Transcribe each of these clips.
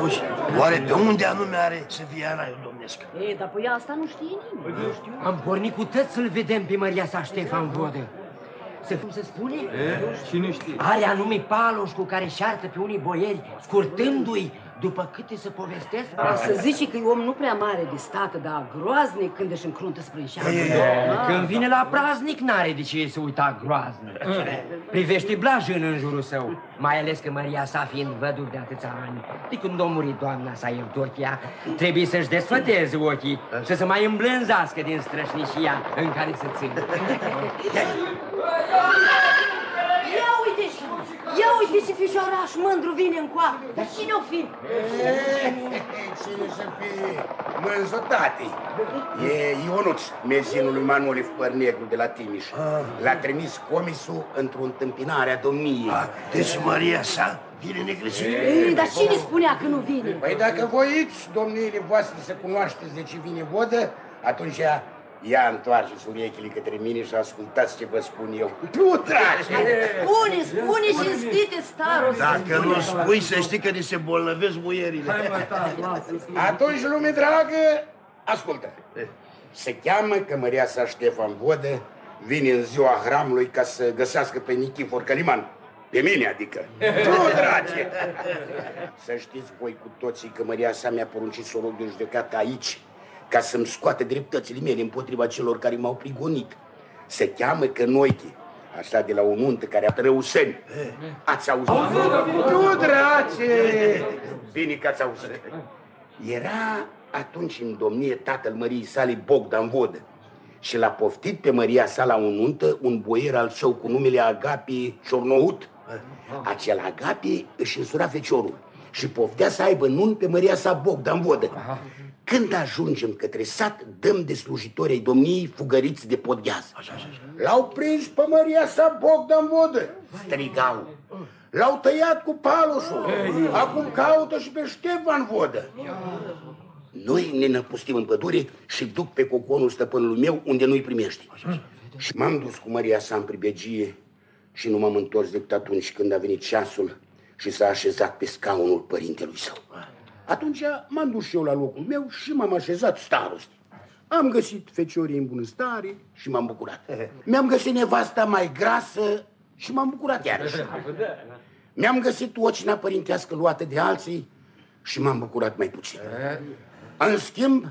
Auzi, oare pe unde anume are să fie raiul domnesc? E, dar păi asta nu știe nimeni. Nu știu. Am pornit cu tăți să-l vedem pe Maria sa Ștefan Vodă. Să cum se spune? E? Cine știe? Are anume paloș cu care șartă pe unii boieri, scurtându-i după câte să povestesc? Dar să zici că e om nu prea mare de stată, dar groaznic când își încruntă sprânșeană. Când vine la praznic, n-are de ce să uita groaznic. Privește blajân în jurul său, mai ales că Maria sa fiind văduv de atâția ani, de când a murit doamna sa Evdochia, trebuie să-și desfăteze ochii și să mai îmblânzească din strășnicia în care se ține. Ia uite și, ia uite și fișoraș mândru vine în coa. Dar cine o fi? Cine să fie mânzotate? E Ionuț, mezinul lui Manoli Păr Negru de la Timiș. L-a trimis comisul într-o întâmpinare a domniei. Ah, deci Maria sa vine negresit? Ei, dar cine spunea că nu vine? Păi dacă voiți, domniile voastre, să cunoașteți de ce vine vodă, atunci Ia întoarceți urechile către mine și ascultați ce vă spun eu. Tu, dragi! Spune, spune și înstite staros. Dacă nu spui, să știi că ni se bolnăvesc muierile. Atunci, lume dragă, ascultă. Se cheamă că Maria sa Ștefan Vodă vine în ziua hramului ca să găsească pe Nichifor Caliman. Pe mine, adică. Tu, dragi! Să știți voi cu toții că Maria sa mi-a poruncit să o rog de judecată aici, ca să-mi scoate dreptățile mele împotriva celor care m-au prigonit. Se cheamă Cănoiche, așa de la o nuntă care a Trăuseni. Ați auzit? Nu, drage! Bine că ați auzit. Era atunci în domnie tatăl Măriei sale Bogdan Vodă și l-a poftit pe Maria sa la o nuntă un boier al său cu numele Agapi Ciornohut. Acel Agapi își însura feciorul și poftea să aibă nun pe Maria sa Bogdan Vodă. Când ajungem către sat, dăm de slujitori ai domniei fugăriți de podgheaz. L-au prins pe Maria sa Bogdan Vodă, strigau. L-au tăiat cu paloșul. Acum caută și pe Ștefan Vodă. Noi ne năpustim în pădure și duc pe coconul stăpânului meu unde nu-i primești. Și m-am dus cu Maria sa în pribegie și nu m-am întors decât atunci când a venit ceasul și s-a așezat pe scaunul părintelui său. Atunci m-am dus și eu la locul meu și m-am așezat staroste. Am găsit feciorii în bunăstare și m-am bucurat. Mi-am găsit nevasta mai grasă și m-am bucurat iarăși. Mi-am găsit ocina părintească luată de alții și m-am bucurat mai puțin. În schimb,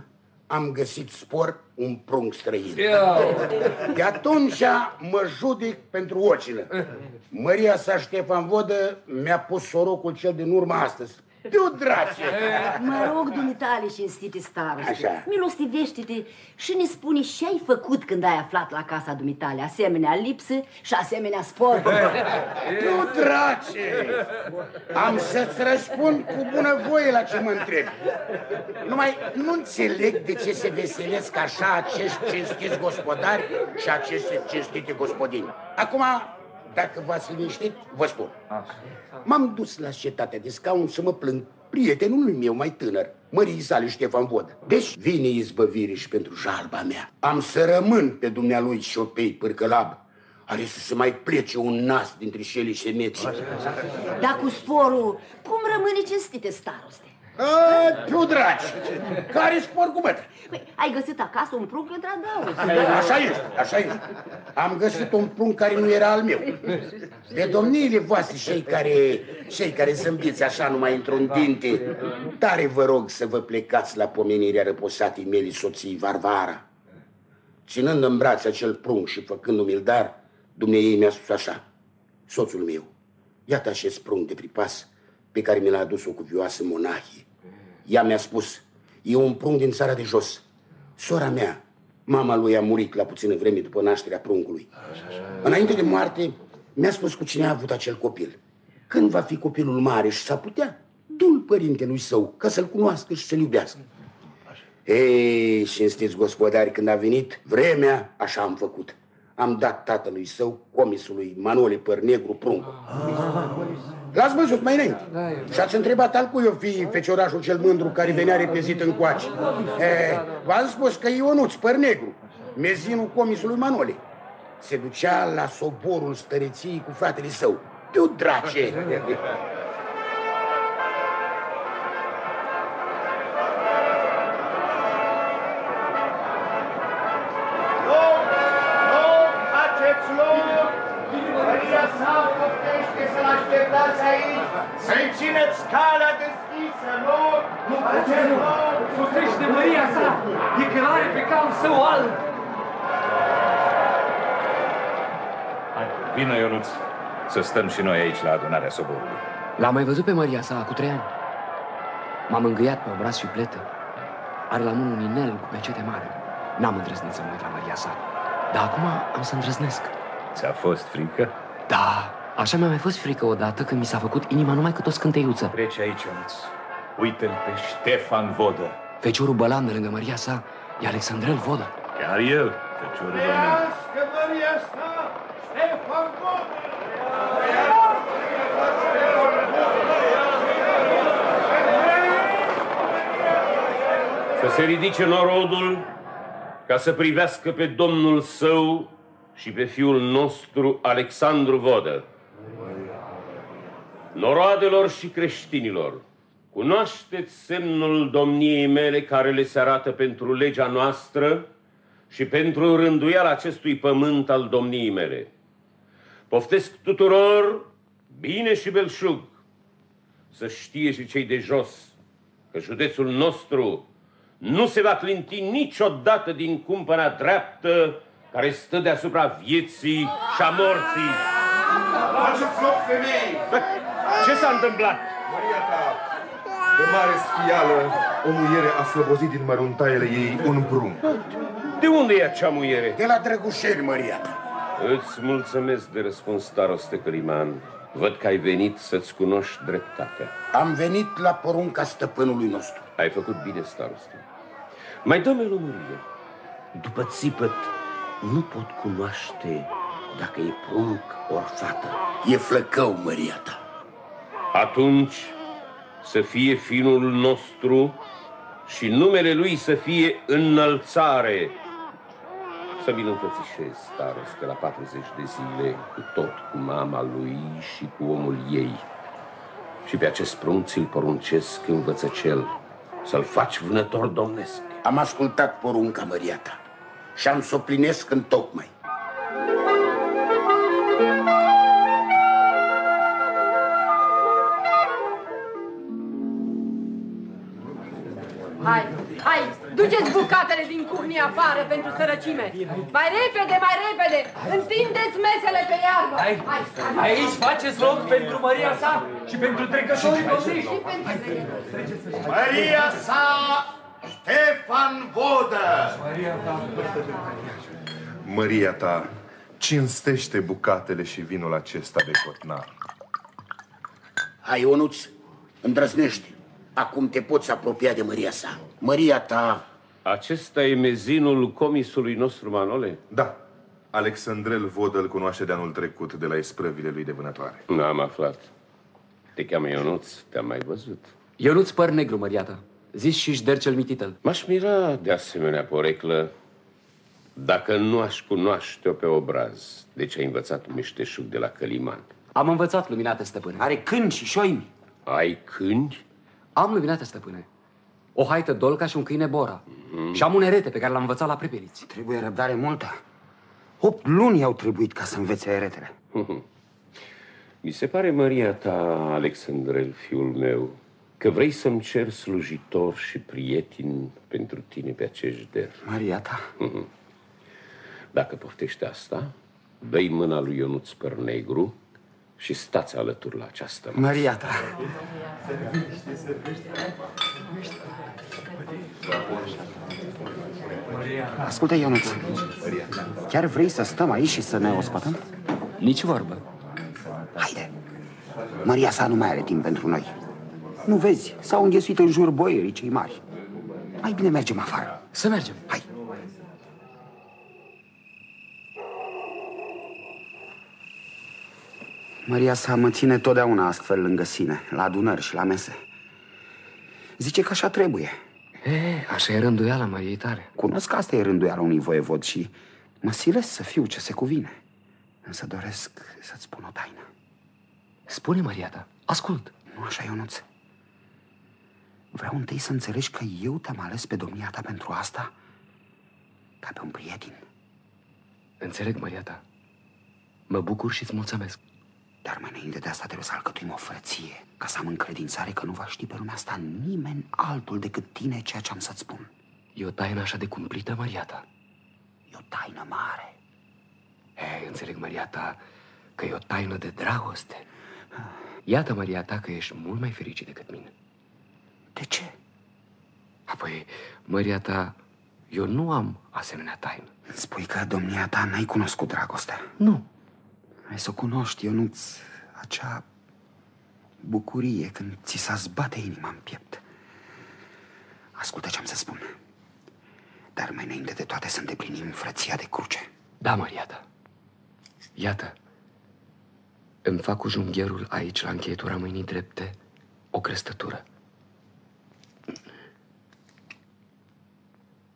am găsit spor un prunc străin. De atunci mă judec pentru ocină. Maria sa Ștefan Vodă mi-a pus sorocul cel din urmă astăzi. Tu, drace! Mă rog, dumitale și înstite staroste, Așa. milostivește-te și ne spune ce ai făcut când ai aflat la casa dumitale, asemenea lipsă și asemenea spor. Tu, drace! Am să-ți răspund cu bunăvoie la ce mă întrebi. Numai nu înțeleg de ce se veselesc așa acești cinstiți gospodari și aceste cinstite gospodini. Acum, dacă v-ați liniștit, vă spun. M-am dus la cetatea de scaun să mă plâng prietenului meu mai tânăr, mării sale Ștefan Vodă. Deci vine izbăvire și pentru jalba mea. Am să rămân pe dumnealui șopei pârcălab. Are să se mai plece un nas dintre șelii și meți. Dar cu sporul, cum rămâne cinstite staroste? A, tu, dragi, care spor cu bătrân? Păi, ai găsit acasă un prunc într-adaos. Așa este, așa este. Am găsit un prunc care nu era al meu. De domniile voastre, cei care, cei care zâmbiți așa numai într-un dinte, tare vă rog să vă plecați la pomenirea răposatei mele soții Varvara. Ținând în brațe acel prunc și făcându-mi-l dar, dumneiei mi-a spus așa, soțul meu, iată acest prunc de pripas pe care mi l-a adus o cuvioasă monahie. Ea mi-a spus, e un prunc din țara de jos. Sora mea, mama lui a murit la puțină vreme după nașterea pruncului. Înainte de moarte, mi-a spus cu cine a avut acel copil. Când va fi copilul mare și s-a putea, du-l părintelui său ca să-l cunoască și să-l iubească. Ei, cinstiți gospodari, când a venit vremea, așa am făcut. Am dat tatălui său, comisului Manole Părnegru Prunc. L-ați văzut mai înainte. Și ați întrebat al cui o fi feciorașul cel mândru care venea repezit în coace. E, v-am spus că Ionuț Părnegru, mezinul comisului Manole, se ducea la soborul stăreției cu fratele său. Tu, drace! Calea deschisă, nu? Nu faceți rău! Sosește Maria sa, e călare pe calul său alb. Hai, vină, Ionuț, să stăm și noi aici la adunarea soborului. L-am mai văzut pe Maria sa cu trei ani. M-am îngâiat pe obraz și pletă. Are la mână un inel cu pecete mare. N-am îndrăznit să mă uit la Maria sa. Dar acum am să îndrăznesc. Ți-a fost frică? Da, așa mi-a mai fost frică odată când mi s-a făcut inima numai cât o scânteiuță. Trece aici, Ionuț. Uite-l pe Ștefan Vodă. Feciorul Bălan de lângă Maria sa e Alexandrel Vodă. Chiar el, feciorul domnului. Trăiască Maria sa, Ștefan Vodă! Să se ridice norodul ca să privească pe domnul său și pe fiul nostru Alexandru Vodă. Noroadelor și creștinilor, cunoașteți semnul domniei mele care le se arată pentru legea noastră și pentru rânduiala acestui pământ al domniei mele. Poftesc tuturor bine și belșug, să știe și cei de jos că județul nostru nu se va clinti niciodată din cumpăna dreaptă care stă deasupra vieții și a morții. Faceți loc, femei! Ce s-a întâmplat? Maria ta, de mare sfială, o muiere a slăbozit din măruntaiele ei un brun. De unde e acea muiere? De la drăgușeri, Maria ta. Îți mulțumesc de răspuns, staroste Căliman. Văd că ai venit să-ți cunoști dreptatea. Am venit la porunca stăpânului nostru. Ai făcut bine, staroste. Mai dă-mi o lămurire. După țipăt, nu pot cunoaște dacă e prunc ori fată. E flăcău, Maria ta. Atunci să fie finul nostru și numele lui să fie înălțare. Să mi-l înfățișez, staroste, la 40 de zile, cu tot, cu mama lui și cu omul ei. Și pe acest prunc ți-l poruncesc învățăcel, să-l faci vânător domnesc. Am ascultat porunca, Maria ta, și am să o plinesc în tocmai. Hai, hai, duceți bucatele din cuhnii afară pentru sărăcime. Mai repede, mai repede, întindeți mesele pe iarbă. Hai, hai, aici faceți loc pentru Maria sa și pentru trecătorii domniști. Și pentru Maria sa, Ștefan Vodă! Maria ta, cinstește bucatele și vinul acesta de cotnar. Hai, Ionuț, îndrăznește. Acum te poți apropia de Maria sa. Maria ta, Acesta e mezinul comisului nostru, Manole? Da, Alexandrel Vodă îl cunoaște de anul trecut de la isprăvile lui de vânătoare. N-am aflat. Te cheamă Ionuț, te-am mai văzut. Ionuț păr negru, Maria ta. Zis și șdercel mitităl. M-aș mira de asemenea poreclă dacă nu aș cunoaște-o pe obraz. De ce ai învățat un meșteșug de la Căliman? Am învățat, luminate stăpâne. Are câini și șoimi. Ai câini? Am luminate stăpâne. O haită dolca și un câine bora. Și am un erete pe care l-am învățat la prepeliți. Trebuie răbdare multă. Opt luni au trebuit ca să învețe eretele. Mi se pare, Maria ta, Alexandrel, fiul meu, că vrei să-mi cer slujitor și prieten pentru tine pe acești der. Maria ta, Dacă poftește asta, dă-i mâna lui Ionuț Păr Negru și stați alături la această masă. Maria ta. Ascultă, Ionuț, chiar vrei să stăm aici și să ne ospătăm? Nici vorbă. Haide! Maria sa nu mai are timp pentru noi. Nu vezi, s-au înghesuit în jur boierii cei mari. Mai bine mergem afară. Să mergem. Hai! Maria sa mă ține totdeauna astfel lângă sine, la adunări și la mese. Zice că așa trebuie. E, așa e rânduiala Mariei tale. Cunosc că asta e rânduiala unui voievod și mă silesc să fiu ce se cuvine. Însă doresc să-ți spun o taină. Spune, Maria ta, ascult. Nu așa, Ionuț? Vreau întâi să înțelegi că eu te-am ales pe domnia ta pentru asta ca pe un prieten. Înțeleg, Maria ta. Mă bucur și îți mulțumesc. Dar mai înainte de asta trebuie să alcătuim o frăție Ca să am încredințare că nu va ști pe lumea asta nimeni altul decât tine ceea ce am să-ți spun. E o taină așa de cumplită, Maria ta? E o taină mare. Ei, înțeleg, Maria ta, că e o taină de dragoste. Iată, Maria ta, că ești mult mai fericit decât mine. De ce? Apoi, Maria ta, eu nu am asemenea taină. Spui că domnia ta n-ai cunoscut dragostea. Nu Ai să o cunoști, Ionuț, acea bucurie când ți s-a zbate inima în piept. Ascultă ce am să spun. Dar mai înainte de toate să îndeplinim frăția de cruce. Da, Maria ta. Iată Îmi fac cu junghierul aici, la încheietura mâinii drepte, o crestătură.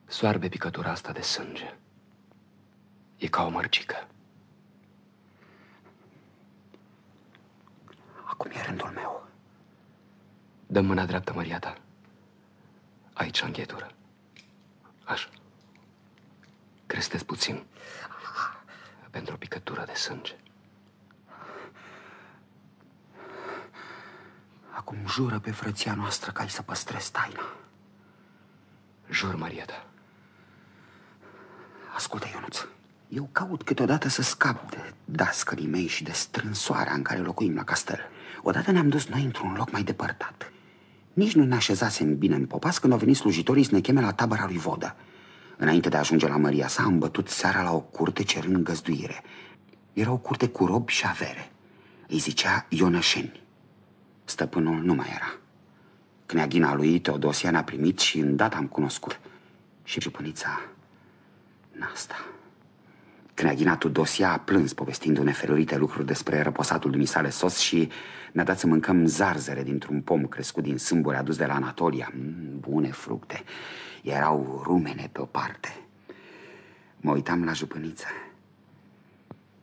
Soarbe picătura asta de sânge. E ca o mărcică Acum e rândul meu Dă mâna dreaptă, Maria ta. Aici, la încheietură. Așa. Crestez puțin. Pentru o picătură de sânge. Acum jură pe frăția noastră că ai să păstrezi taina Jur, Maria ta. Ascultă, Ionuț Eu caut câteodată să scap de dascării mei și de strânsoarea în care locuim la castel Odată ne-am dus noi într-un loc mai depărtat. Nici nu ne așezasem bine în popas când au venit slujitorii să ne cheme la tabăra lui Vodă. Înainte de a ajunge la Maria sa, am bătut seara la o curte cerând găzduire Era o curte cu robi și avere. Îi zicea Ionășeni Stăpânul nu mai era. Kneaghina lui Teodosia ne-a primit și îndată am cunoscut. Și jupânița Nasta Kneaghina Tudosia a plâns povestindu-ne felurite lucruri despre răposatul dumisale sos și ne-a dat să mâncăm zarzere dintr-un pom crescut din sâmburi adus de la Anatolia. Mm, bune fructe. Erau rumene pe o parte. Mă uitam la jupâniță.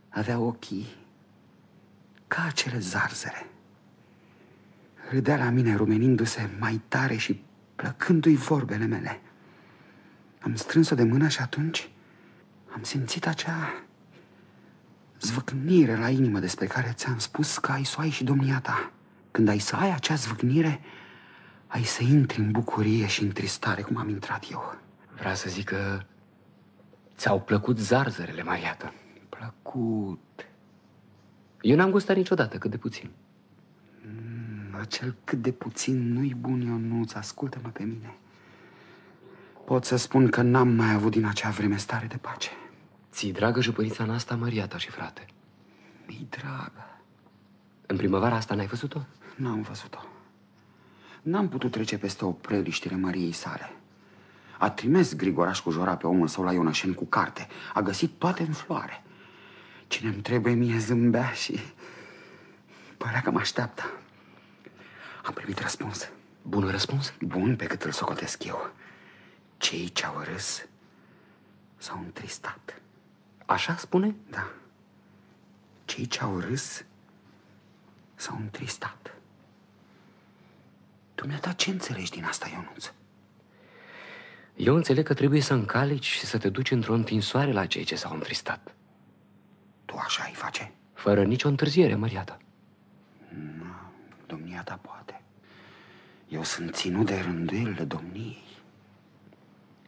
Avea ochii ca acele zarzere. Râdea la mine rumenindu-se mai tare și plăcându-i vorbele mele. Am strâns-o de mână și atunci am simțit acea zvâcnire la inimă despre care ți-am spus că ai să o ai și domnia ta. Când ai să ai acea zvâcnire, ai să intri în bucurie și în tristare, cum am intrat eu. Vreau să zic că ți-au plăcut zarzărele, Maria ta. Plăcut. Eu n-am gustat niciodată, cât de puțin. Mm, acel cât de puțin nu-i bun, Ionuț, ascultă-mă pe mine. Pot să spun că n-am mai avut din acea vreme stare de pace. Ți-i dragă jupănița Nasta, Maria ta și frate? Mi-i dragă. În primăvara asta n-ai văzut-o? N-am văzut-o. N-am putut trece peste o preliștire Mariei sale. A trimis Grigoraș cu jora pe omul său la Ionășeni cu carte. A găsit toate în floare. Cine-mi trebuie mie zâmbea și părea că mă așteaptă. Am primit răspuns. Bun răspuns? Bun pe cât îl socotesc eu. Cei ce-au râs s-au întristat. Așa spune? Da. Cei ce-au râs s-au întristat. Dumneata, ce înțelegi din asta, Ionuț? Eu înțeleg că trebuie să încaleci și să te duci într-o întinsoare la cei ce s-au întristat. Tu așa ai face? Fără nicio întârziere, Maria ta. Domnia ta poate. Eu sunt ținut de rânduielile domniei.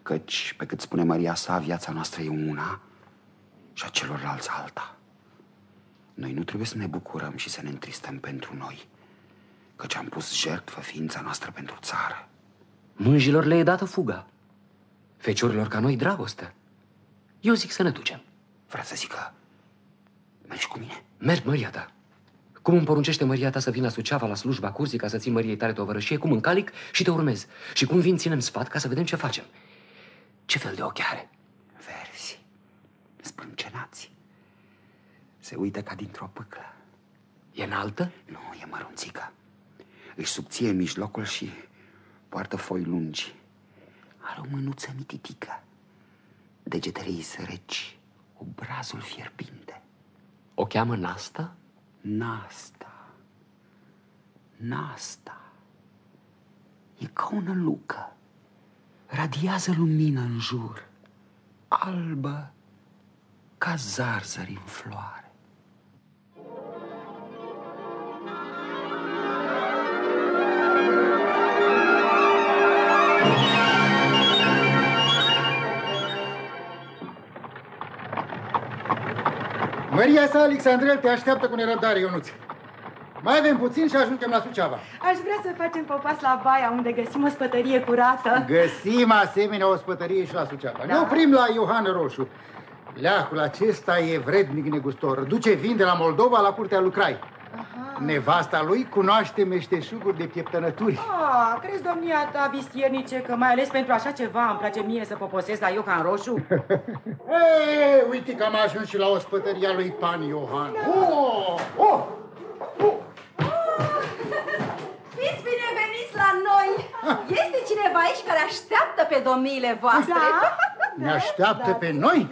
Căci, pe cât spune Maria sa, viața noastră e una și a celorlalți alta. Noi nu trebuie să ne bucurăm și să ne întristăm pentru noi, căci am pus jertfă ființa noastră pentru țară. Mânjilor le e dată fuga. Feciorilor ca noi dragoste. Eu zic să ne ducem. Vreau să zic că mergi cu mine? Merg, Maria ta. Cum îmi poruncește Maria ta să vin la Suceava, la slujba curzii, ca să țin Măriei tale tovărășie, cum încalic și te urmez. Și cum vin, ținem sfat ca să vedem ce facem. Ce fel de ochi are? Verzi, sprâncenați. Se uită ca dintr-o pâclă. E înaltă? Nu, e mărunțică. Își subție mijlocul și poartă foi lungi. Are o mânuță mititică. Degetele ei săreci, obrazul fierbinte. O cheamă Nasta? Nasta. Nasta. E ca o nălucă. Radiază lumină în jur. Albă ca zarzări în floare. Maria sa, Alexandrel, te așteaptă cu nerăbdare, Ionuț. Mai avem puțin și ajungem la Suceava. Aș vrea să facem popas la Baia, unde găsim o spătărie curată. Găsim asemenea o spătărie și la Suceava. Da? Ne oprim la Iohan Roșu. Leacul acesta e vrednic negustor. Duce vin de la Moldova la curtea lui Crai. Aha. Nevasta lui cunoaște meșteșuguri de pieptănături. Ah, crezi, domnia ta, vistiernice, că mai ales pentru așa ceva îmi place mie să poposesc la Iohan Roșu? Ei, uite că am ajuns și la ospătăria lui Pan Iohan. Da. Oh, oh, oh. Fiți bineveniți la noi! Este cineva aici care așteaptă pe domniile voastre? Da? Ne așteaptă Da, pe noi?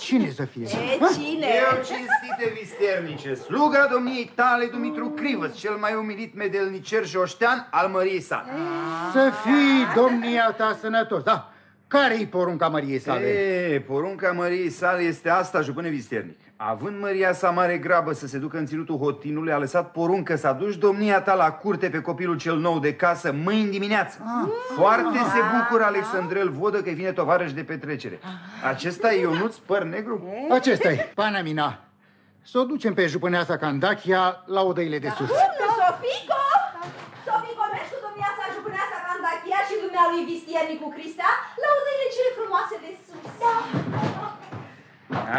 Cine să fie? E, cine? Eu, cinstite visternice, sluga domniei tale, Dumitru Crivăț, cel mai umilit medelnicer și oștean al măriei sale. Să fii domnia ta sănătos, da? Care-i porunca Măriei sale? E, porunca măriei sale este asta, jupâne visternic. Având măria sa mare grabă să se ducă în ținutul hotinului, a lăsat poruncă să aduci domnia ta la curte pe copilul cel nou de casă mâini dimineață. Foarte se bucură Alexandrel Vodă că vine tovarăș de petrecere. Acesta e Ionuț păr negru? Acesta-i, Panamina. Să o ducem pe jupâneasa Candachia la odăile de sus. Domnul Sofico! Sofico, mergi cu domnia sa jupâneasa Candachia și dumnealui vistiernicu Cristea la odăile cele frumoase de sus.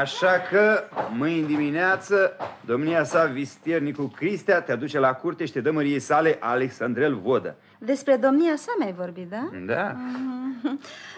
Așa că, mâine dimineață, domnia sa, vistiernicul Cristea, te aduce la curte și te dă măriei sale Alexandrel Vodă. Despre domnia sa mi-ai vorbit, da? Da?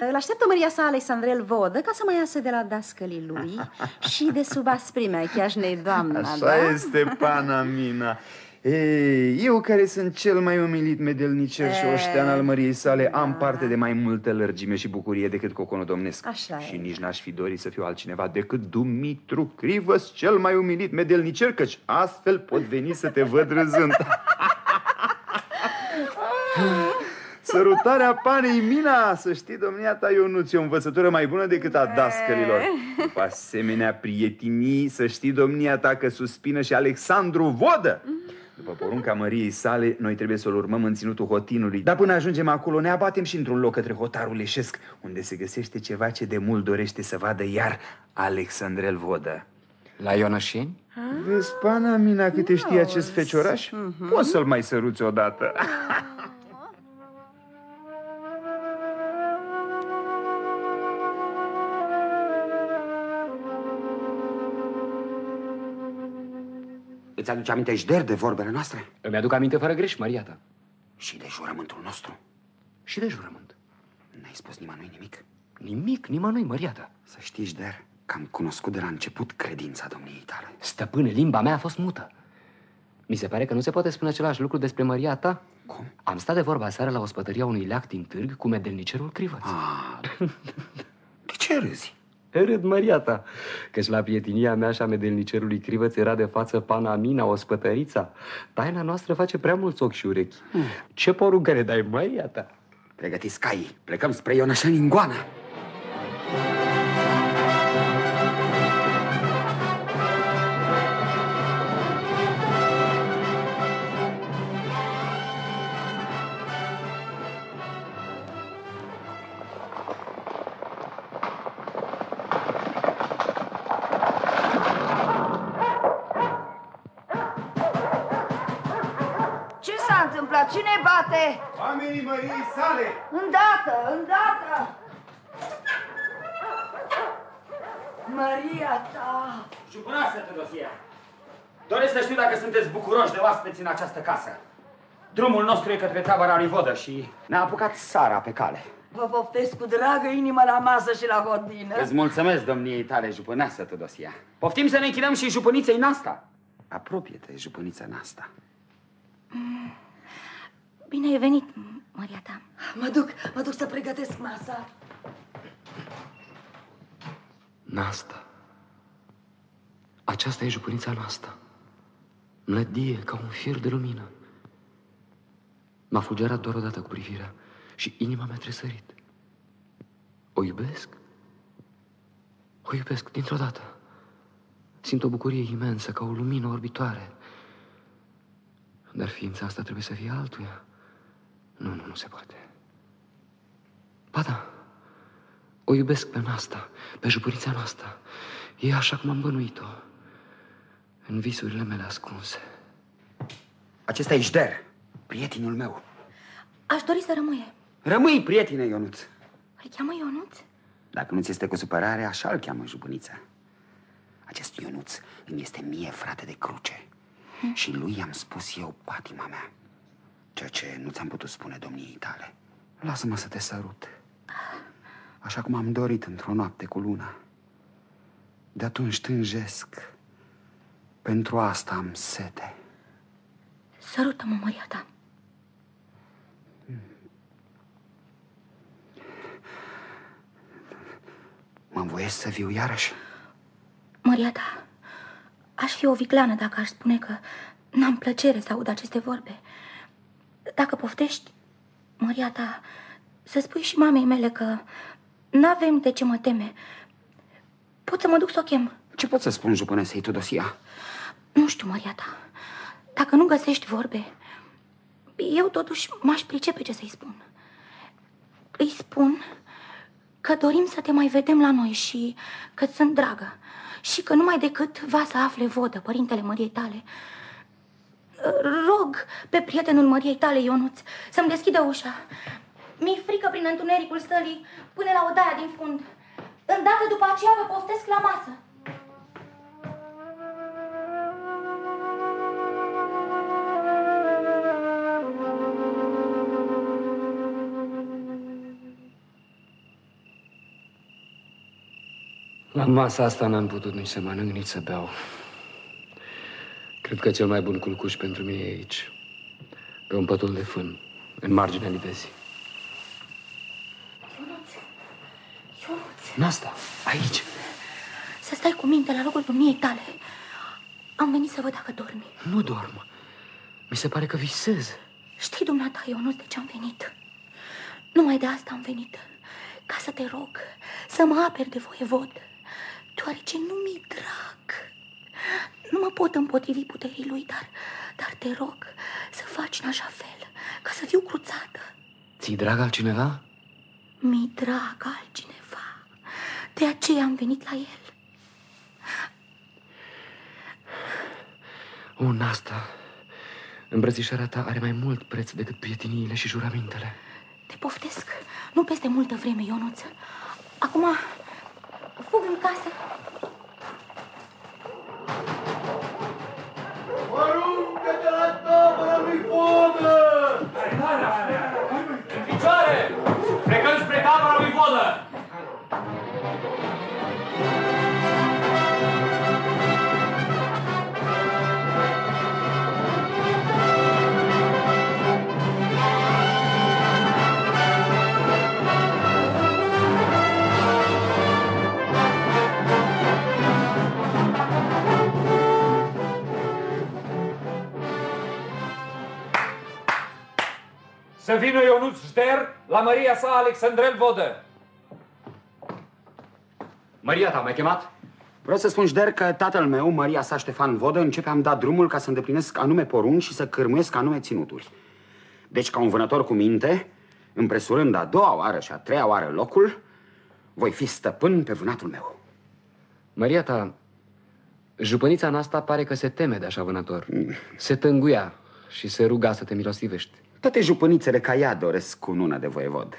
Îl așteaptă Maria sa Alexandrel Vodă ca să mă iasă de la dascălii lui și de sub asprimea chiașnei doamna, Așa da? este, pana mina. Ei, eu care sunt cel mai umilit medelnicer și oștean al măriei sale, am parte de mai multă lărgime și bucurie decât coconul domnesc. Așa și e. nici n-aș fi dorit să fiu altcineva decât Dumitru Crivăs, cel mai umilit medelnicer, căci astfel pot veni să te văd râzând. Sărutarea panei Mina, să știi, domnia ta, Ionuț, e o învățătură mai bună decât a dascălilor. După asemenea prietenii, să știi, domnia ta, că suspină și Alexandru Vodă. După porunca Măriei sale, noi trebuie să-l urmăm în ținutul hotinului. Dar până ajungem acolo, ne abatem și într-un loc către hotarul leșesc, unde se găsește ceva ce de mult dorește să vadă iar Alexandrel Vodă. La Ionășeni? Vezi, pana Mina, câte știe acest fecioraș? Poți să-l mai săruți odată. Îți aduce aminte, Jder, de vorbele noastre? Îmi aduc aminte fără greș, Maria ta. Și de jurământul nostru? Și de jurământ. N-ai spus nimănui nimic? Nimic, nimănui, Maria ta. Să știi, Jder, că am cunoscut de la început credința domniei tale. Stăpâne, limba mea a fost mută. Mi se pare că nu se poate spune același lucru despre Maria ta. Cum? Am stat de vorba seară la ospătăria unui leac din târg cu medelnicerul Crivăț. Ah, de ce râzi? Râd, Maria ta, căci la prietenia mea și a medelnicerului Crivăț era de față pana Mina, ospătărița. Taina noastră face prea mulți ochi și urechi. Hmm. Ce poruncă ne dai, Maria ta? Pregătiți caii, plecăm spre Ionășeni în goană. Cine bate? Oamenii măriei sale! Îndată, îndată! Maria ta! Jupânață, Teodosia! Doresc să știu dacă sunteți bucuroși de oaspeți în această casă. Drumul nostru e către tabăra lui Vodă și ne-a apucat Sara pe cale. Vă poftesc cu dragă inimă la masă și la hodină. Îți mulțumesc, domniei tale, jupâneasă, Teodosia. Poftim să ne închinăm și jupâniței Nasta. Apropie-te, jupânița Nasta. Bine ai venit, Maria ta. Mă duc, mă duc să pregătesc masa. Nasta. Aceasta e jupânița noastră. Mlădie ca un fir de lumină. M-a fulgerat doar odată cu privirea și inima mea tresărit. O iubesc? O iubesc dintr-o dată. Simt o bucurie imensă, ca o lumină orbitoare. Dar ființa asta trebuie să fie altuia. Nu, nu, nu se poate. Ba da, o iubesc pe Nasta, pe jupârița noastră. E așa cum am bănuit-o. în visurile mele ascunse. Acesta e Jder, prietenul meu. Aș dori să rămâie. Rămâi, prietene, Ionuț. Îl cheamă Ionuț? Dacă nu ți este cu supărare, așa îl cheamă jupânița. Acest Ionuț îmi este mie frate de cruce. Hm. Și lui i-am spus eu patima mea. Ceea ce nu ți-am putut spune domniei tale. Lasă-mă să te sărut. Așa cum am dorit într-o noapte cu luna. De atunci tânjesc. Pentru asta am sete. Sărută-mă, Maria ta. Mă învoiesc să viu iarăși? Maria ta, aș fi o vicleană dacă aș spune că n-am plăcere să aud aceste vorbe. Dacă poftești, Maria ta, să spui și mamei mele că n-avem de ce mă teme. Pot să mă duc să o chem. Ce pot să spun jupânesei Tudosia? Nu știu, Maria ta. Dacă nu găsești vorbe, eu totuși m-aș pricepe ce să-i spun. Îi spun că dorim să te mai vedem la noi și că sunt dragă și că numai decât va să afle vodă, părintele Măriei tale. Rog pe prietenul Măriei tale, Ionuț, să-mi deschidă ușa. Mi-e frică prin întunericul sălii până la odaia din fund. Îndată după aceea vă poftesc la masă. La masa asta n-am putut nici să mănânc, nici să beau. Cred că cel mai bun culcuș pentru mine e aici, pe un pătul de fân, în marginea livezii. Ionuț, Ionuț, Nasta, aici. să stai cu minte la locul domniei tale. Am venit să văd dacă dormi. Nu dorm. Mi se pare că visez. Știi, dumneata, Ionuț, de ce am venit? Numai de asta am venit. Ca să te rog să mă aperi de voievod, deoarece nu mi-i drag. Nu mă pot împotrivi puterii lui, dar, dar te rog să faci în așa fel, ca să fiu cruțată. Ți-i drag altcineva? Mi-i drag altcineva. De aceea am venit la el. O, Nasta, îmbrățișarea ta are mai mult preț decât prieteniile și jurămintele. Te poftesc. Nu peste multă vreme, Ionuț. Acum fug în casă. Poruncă de la tabăra lui Vodă! În picioare! Plecăm spre tabăra lui Vodă! Vină Ionuț Jder la Maria sa Alexandrel Vodă. Maria ta, m-ai chemat? Vreau să spun, Jder, că tatăl meu, Maria sa Ștefan Vodă, începe am dat drumul ca să îndeplinesc anume porunci și să cârmuiesc anume ținuturi. Deci, ca un vânător cu minte, împresurând a doua oară și a treia oară locul, voi fi stăpân pe vânatul meu. Maria ta, jupănița Nasta pare că se teme de așa vânător. Se tânguia și se ruga să te milosivești. Toate jupânițele ca ea doresc cunună de voievod.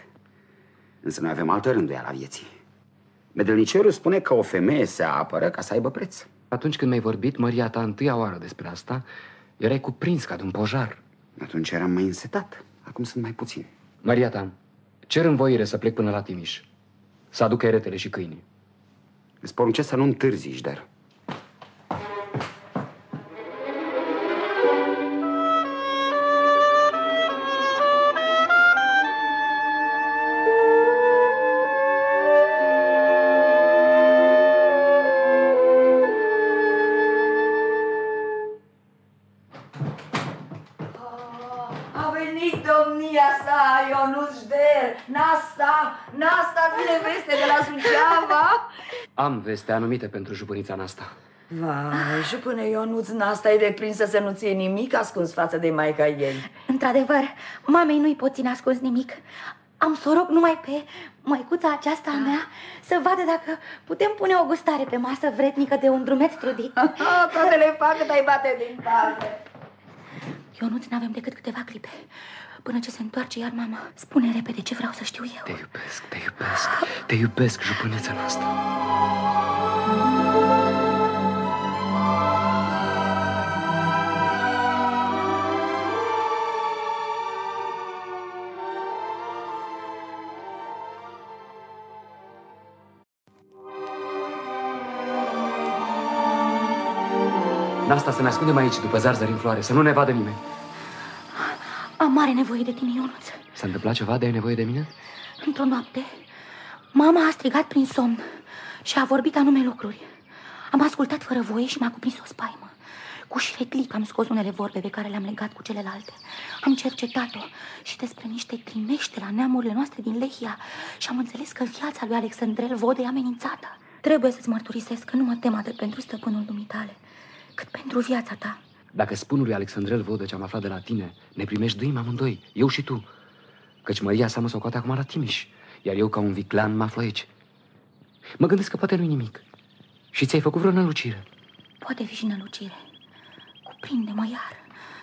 Însă noi avem altă rânduia la vieții. Medelnicerul spune că o femeie se apără ca să aibă preț. Atunci când mi-ai vorbit, Maria ta, întâia oară despre asta, erai cuprins ca de un pojar. Atunci eram mai însetat. Acum sunt mai puțin. Maria ta, cer învoire să plec până la Timiș. Să aduc eretele și câinii. Îți poruncesc să nu întârzi, Jder. Veste anumite pentru jupănița Nasta. Vai, și până Ionuț, Nasta e deprinsă să nu ție nimic ascuns față de maica ei. Într-adevăr, mamei nu-i pot ține ascuns nimic. Am să o rog numai pe măicuța aceasta a mea să vadă dacă putem pune o gustare pe masă vretnică de un drumeț trudit. Toate le fac cât ai bate din parte. Ionuț, n-avem decât câteva clipe. Până ce se întoarce iar mama, spune repede ce vreau să știu eu. Te iubesc, te iubesc, te iubesc, jupâneța noastră. Nasta să ne ascundem aici după zarzări în floare, să nu ne vadă nimeni. Am mare nevoie de tine, Ionuț. S-a întâmplat ceva de ai nevoie de mine? Într-o noapte, mama a strigat prin somn și a vorbit anume lucruri. Am ascultat fără voie și m-a cuprins o spaimă. Cu șiretlic am scos unele vorbe pe care le-am legat cu celelalte. Am cercetat-o și despre niște trimește la neamurile noastre din Lehia și am înțeles că viața lui Alexandrel Vode e amenințată. Trebuie să-ți mărturisesc că nu mă tem atât pentru stăpânul dumitale, cât pentru viața ta. Dacă spun lui Alexandrel Vodă ce am aflat de la tine, ne primești dâim amândoi, eu și tu. Căci Maria sa mă socoate acum la Timiș, iar eu ca un viclean mă aflu aici. Mă gândesc că poate nu-i nimic. Și ți-ai făcut vreo nălucire. Poate fi și nălucire. Cuprinde-mă iar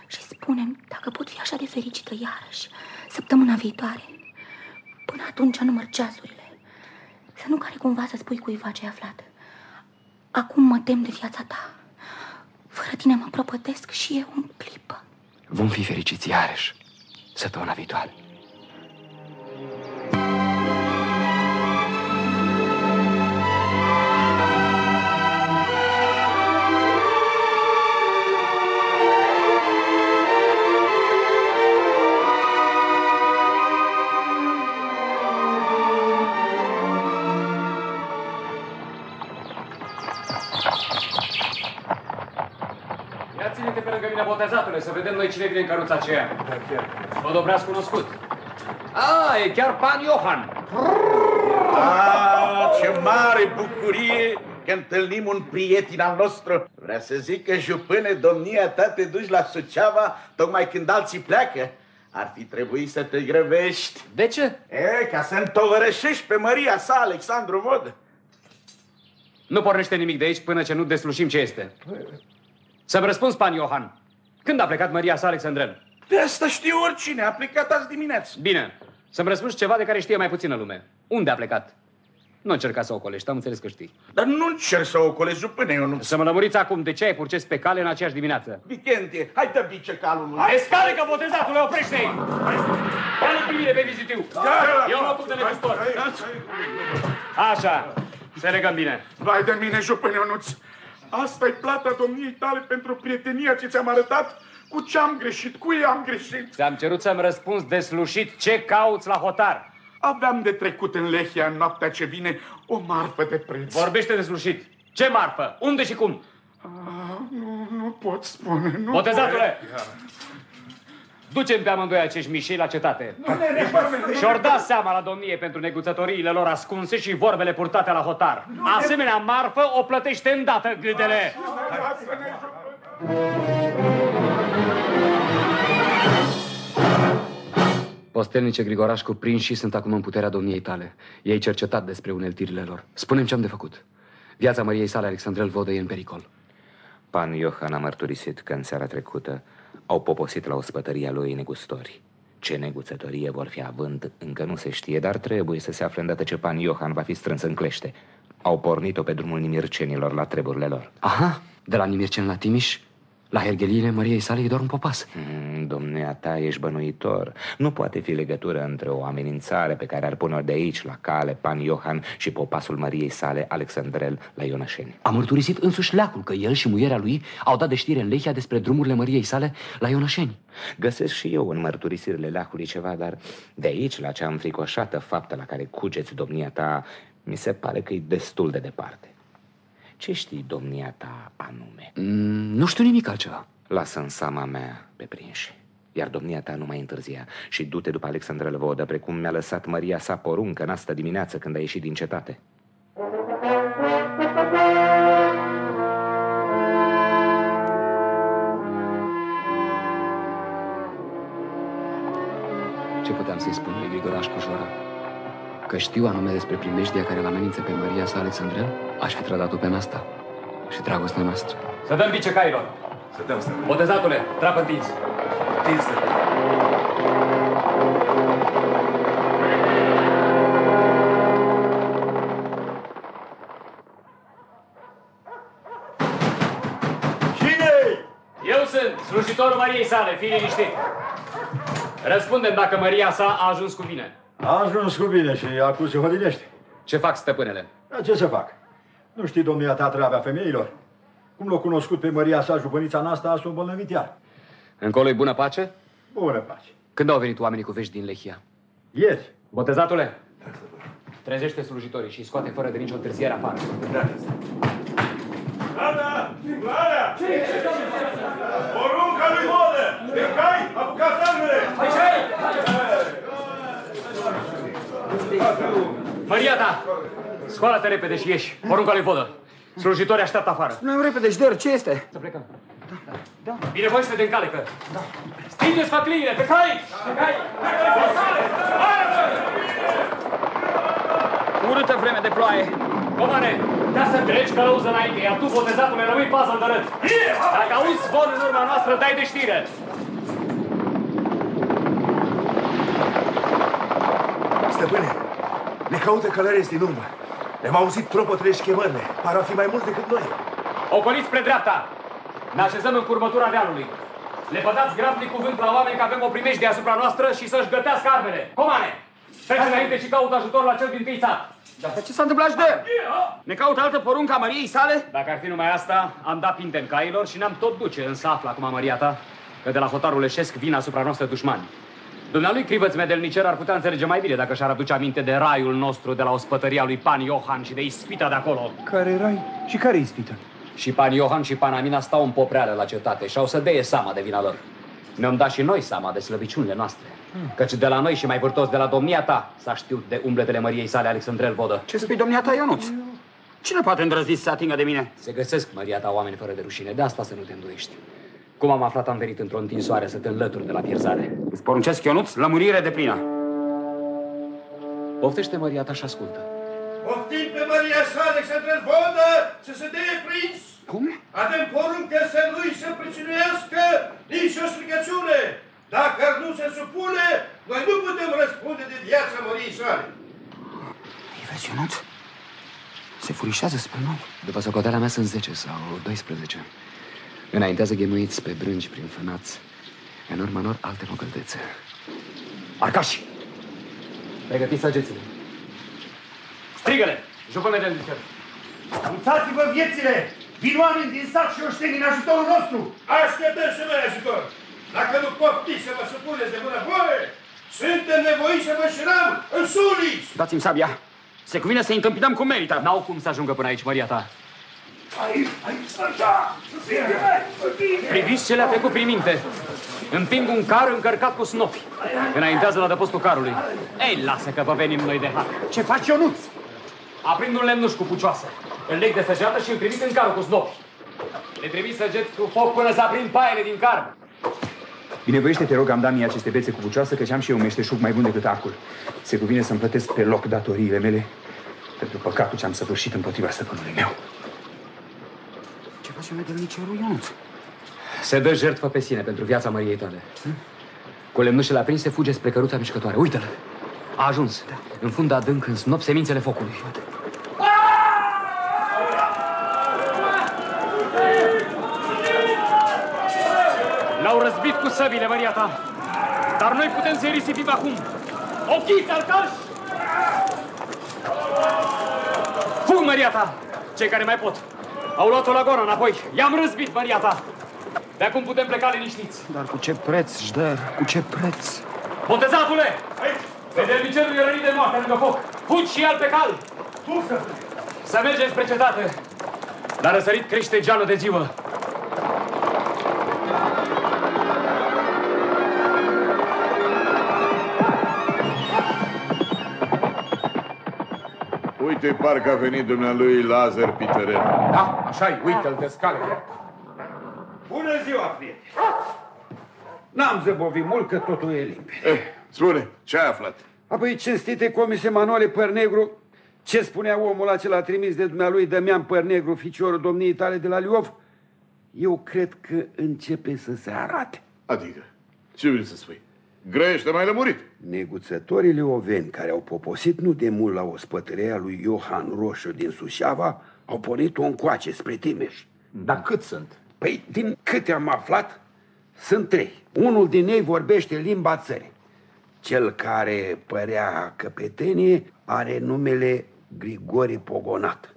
și spune dacă pot fi așa de fericită iarăși, săptămâna viitoare. Până atunci număr ceasurile. Să nu care cumva să spui cuiva ce ai aflat. Acum mă tem de viața ta. Fără tine mă propătesc și eu în clipă. Vom fi fericiți iarăși săptămâna viitoare. Vedem noi cine vine în căruța aceea. Vodobreaz cunoscut. A, e chiar pan Johan. Ah, ce mare bucurie că întâlnim un prieten al nostru. Vrea să zic că, jupâne, domnia ta te duci la Suceava tocmai când alții pleacă. Ar fi trebuit să te grăbești. De ce? E, ca să întovărășești pe Maria sa, Alexandru Vod. Nu pornește nimic de aici până ce nu deslușim ce este. Să-mi răspunzi, pan Johan. Când a plecat Maria sa, Alexandrel? De asta știu oricine, a plecat azi dimineață. Bine, să-mi răspunzi ceva de care știe mai puțină lume. Unde a plecat? Nu încerca să o colești, am înțeles că știi. Dar nu încerc să o colegi până eu nu... Să mă lămuriți acum de ce ai purces pe cale în aceeași dimineață. Vicente, hai dă bice calul. Escale că botezatule, oprește-i! Ia-l pe mine pe vizitiu. Eu mă ocup de negustor. Așa, să legăm bine. Vai de mine, jupâne Ionuț. Asta e plata domniei tale pentru prietenia ce ți-am arătat? Cu ce am greșit? Cu ei am greșit? Ți-am cerut să-mi răspunzi deslușit ce cauți la hotar. Aveam de trecut în Lehia în noaptea ce vine o marfă de preț. Vorbește deslușit. Ce marfă? Unde și cum? Ah, nu, nu pot spune. Nu Botezatule! pot. Ducem pe amândoi acești mișei la cetate. Nu ne repărme. Și-or da seama la domnie pentru neguțătoriile lor ascunse și vorbele purtate la hotar. Asemenea marfă o plătește îndată, gâdele. Postelnice Grigoraș cuprinși sunt acum în puterea domniei tale. Ei cercetat despre uneltirile lor. Spunem ce am de făcut. Viața Măriei sale, Alexandrel Vodă, e în pericol. Pan Iohan a mărturisit că în seara trecută au poposit la ospătăria lui negustori. Ce neguțătorie vor fi având încă nu se știe, dar trebuie să se afle îndată ce pan Iohan va fi strâns în clește. Au pornit-o pe drumul nimircenilor la treburile lor. Aha, de la Nimircen la Timiș, la hergheliile Măriei sale e doar un popas. Mm, domnea ta ești bănuitor. Nu poate fi legătură între o amenințare pe care ar pune-o de aici la cale pan Iohan și popasul Măriei sale Alexandrel la Ionășeni. A mărturisit însuși leacul că el și muierea lui au dat de știre în Lehia despre drumurile Măriei sale la Ionășeni. Găsesc și eu în mărturisirile leacului ceva, dar de aici la cea înfricoșată faptă la care cugeți domnia ta, mi se pare că e destul de departe. Ce știi domnia ta anume? Mm, nu știu nimic altceva. Lasă în seama mea pe prinși. Iar domnia ta nu mai întârzia și du-te după Alexandrel Vodă, precum mi-a lăsat Maria sa poruncă în asta dimineață când a ieșit din cetate. Ce putem uitam să-i spun lui Grigoraș cu Jora. Că știu anume despre primejdia care îl amenință pe Maria sa Alexandrel, aș fi trădat-o pe Nasta și dragostea noastră. Să dăm bice cailor. Să dăm, stăpâne. Botezatule, trapă întins. Întins, stăpâne. Cine? Eu sunt slujitorul Mariei sale, fii liniștit. Răspundem dacă Maria sa a ajuns cu bine. A ajuns cu bine și acum se hodinește. Ce fac stăpânele? Dar ce să fac? Nu știi, domnia ta, travea femeilor? Cum l-a cunoscut pe Maria sa, jupănița Nasta, s-a îmbolnăvit iar. încolo e bună pace? Bună pace. Când au venit oamenii cu vești din Lehia? Ieri. Botezatule, trezește slujitorii și scoate fără de nicio întârziere afară. Gata! Clarea! Porunca lui Modă! De cai, apucați armele! Maria ta, scoală-te repede și ieși. Porunca lui Vodă. Slujitorii așteaptă afară. Nu repede, Jder, ce este? Să plecăm. Da. Binevoiește de încalecă. Da. Stingeți facliile, pe cai! Pe cai! Urâtă vreme de ploaie. Comane, ca să treci călăuză înainte, iar tu, botezatule, rămâi pază de rând. Dacă auzi zvon în urma noastră, dai de știre. Stăpâne, ne caută călăreți din umbră. Le-am auzit tropotele și șchemările. Par a fi mai mult decât noi. Ocoliți spre dreapta. Ne așezăm în curmătura dealului. Le pădați grabnic cuvânt la oameni că avem o primejdie asupra noastră și să-și gătească armele. Comane, treci înainte și caută ajutor la cel din tâi sat. Dar ce s-a întâmplat, Jder? Ne caută altă poruncă a Mariei sale? Dacă ar fi numai asta, am dat pinte în cailor și ne-am tot duce, însă află acum Maria ta că de la hotarul leșesc vin asupra noastră dușmani. Dumnealui Crivăț Medelnicer ar putea înțelege mai bine dacă și-ar aduce aminte de raiul nostru de la ospătăria lui Pan Iohan și de ispita de acolo. Care rai? Și care ispită? Și Pan Iohan și Pan Amina stau în popreală la cetate și au să deie seama de vina lor. Ne-am dat și noi seama de slăbiciunile noastre. Căci de la noi și mai vârtos de la domnia ta s-a știut de umbletele Măriei sale Alexandrel Vodă. Ce spui, domnia ta, Ionuț? Cine poate îndrăzni să se atingă de mine? Se găsesc, Maria ta, oameni fără de rușine. De asta să nu te îndoiești. Cum am aflat, am venit într-o întinsoare să te înlături de la pierzare. Îți poruncesc, Ionuț, lămurire de plină. Poftește, Maria ta, și ascultă. Poftim pe Maria sa, Alexandrel Vodă, să se dea prins. Cum? Avem poruncă să nu-i se pricinuiască nici o strigăciune. Dacă nu se supune, noi nu putem răspunde de viața Mariei sale. Îi vezi, Ionuț? Se furișează spre noi. După socoteala mea sunt 10 sau 12. Înaintează ghemuiți pe brânci prin fânați. În urma lor alte mocăldețe. Arcași! Pregătiți săgețile. Strigă-le! Jupâne de îndicer. Anunțați-vă viețile! Vin oameni din sat și oșteni în ajutorul nostru! Așteptăm și noi ajutor! Dacă nu poftiți să vă supuneți de bună voie, suntem nevoiți să vă șirăm în suliți! Dați-mi sabia. Se cuvine să-i întâmpinăm cum merită. N-au cum să ajungă până aici, Maria ta. Aici, aici, așa! Priviți ce le-a trecut prin minte. Împing un car încărcat cu snopi. Înaintează la dăpostul carului. Ei, lasă că vă venim noi de hac. Ce faci, Ionuț? Aprind un lemnuș cu pucioasă. Îl leg de săgeată și îl trimit în carul cu snopi. Le trimit săgeți cu foc până să aprind paiele din car. Binevoiește, te rog, am dat mie aceste bețe cu bucioasă, căci am și eu un meșteșug mai bun decât acul. Se cuvine să-mi plătesc pe loc datoriile mele pentru păcatul ce am săvârșit împotriva stăpânului meu. Ce face medelnicerul, Ionuț? Se dă jertfă pe sine pentru viața Măriei tale. Cu lemnușele aprinse fuge spre căruța mișcătoare. Uită-l! A ajuns. În fund adânc, în snop, semințele focului. L-au răzbit cu săbile, Maria ta. Dar noi putem să-i risipim acum. Ochiți, alcași! Fug, Maria ta! Cei care mai pot. Au luat-o la goră înapoi. I-am răzbit, Maria ta. De acum putem pleca liniștiți. Dar cu ce preț, Jder? Cu ce preț? Botezatule! Aici! Vedelnicerul e rănit de moarte lângă foc. Fugi și al pe cal! Pusă! Să mergem spre cetate. La răsărit crește geală de ziua. Uite, parcă a venit dumnealui Lazar Piteren. Da, așa-i, uite-l de scale. Bună ziua, prieteni! N-am zăbovit mult că totul e limpede. Eh, Spune, ce ai aflat? Apoi, cinstite comise Manole Părnegru, ce spunea omul acela trimis de dumnealui Dămian Părnegru, ficiorul domniei tale de la Liov? Eu cred că începe să se arate. Adică, ce vrei să spui? Grește mai lămurit. Neguțătorii leoveni care au poposit nu de mult la ospătăria lui Iohan Roșu din Sușava au pornit-o încoace spre Timeș. Dar cât sunt? Păi, din câte am aflat, sunt trei. Unul din ei vorbește limba țării. Cel care părea căpetenie are numele Grigori Pogonat.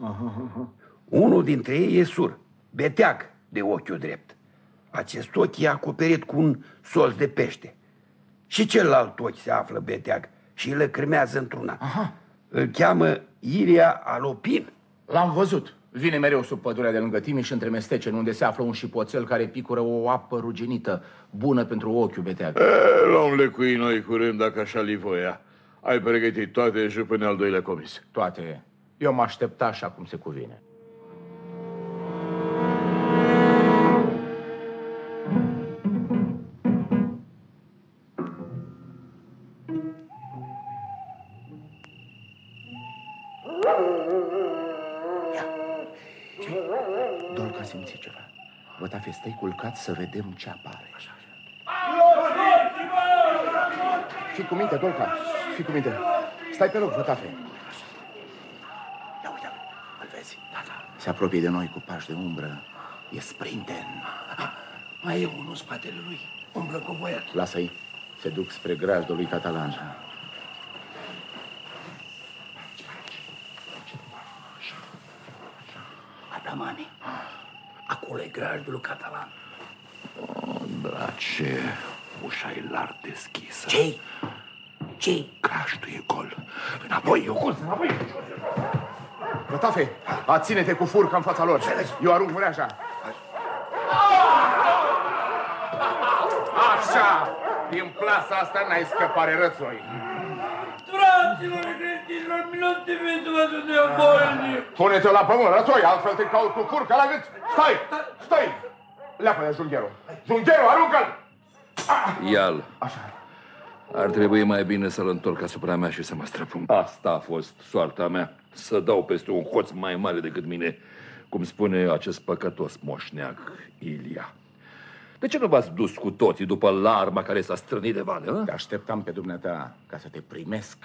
Unul dintre ei e sur, beteag de ochiul drept. Acest ochi e acoperit cu un sos de pește. Și celălalt ochi se află beteag și îl lăcrimează într-una. Îl cheamă Iria Alopin. L-am văzut. Vine mereu sub pădurea de lângă Timiș, între mesteceni, unde se află un șipoțel care picură o apă ruginită, bună pentru ochiul beteag. E, L-am lecui noi curând, dacă așa li voia. Ai pregătit toate și până al doilea comis. Toate. Eu mă aștepta așa cum se cuvine. Culcat să vedem ce apare. Fii cu minte, Dolca. Fii cu minte. Stai pe loc, Vătafe. Ia uite, îl vezi? Da, da. Se apropie de noi cu pași de umbră. E sprinten. Mai e unul în spatele lui. Umblă covoiat. Lasă-i. Se duc spre grajdul lui Catalan. Adamani. Acolo e grajdul lui catalan. Oh, drace, ușa e larg deschisă. ce ce Grajdul e gol. Înapoi, eu gol, înapoi. Vătafe, aține-te cu furca în fața lor. Eu arunc mâneașa. Așa! Din plasa asta n-ai scăpare rățoi. Fraților creștinilor, milostiviți-vă dumneavoastră! Pune-te la pământ, rățoi, altfel te caut cu furca la gât. Stai, stai! Leapă de jungherul. Jungherul, aruncă-l! Ial. Așa. Ar trebui mai bine să-l întorc asupra mea și să mă străpun. Asta a fost soarta mea. Să dau peste un hoț mai mare decât mine, cum spune acest păcătos moșneag Ilia. De ce nu v-ați dus cu toții după larma care s-a strânit de vale? Hă? Te așteptam pe dumneata ca să te primesc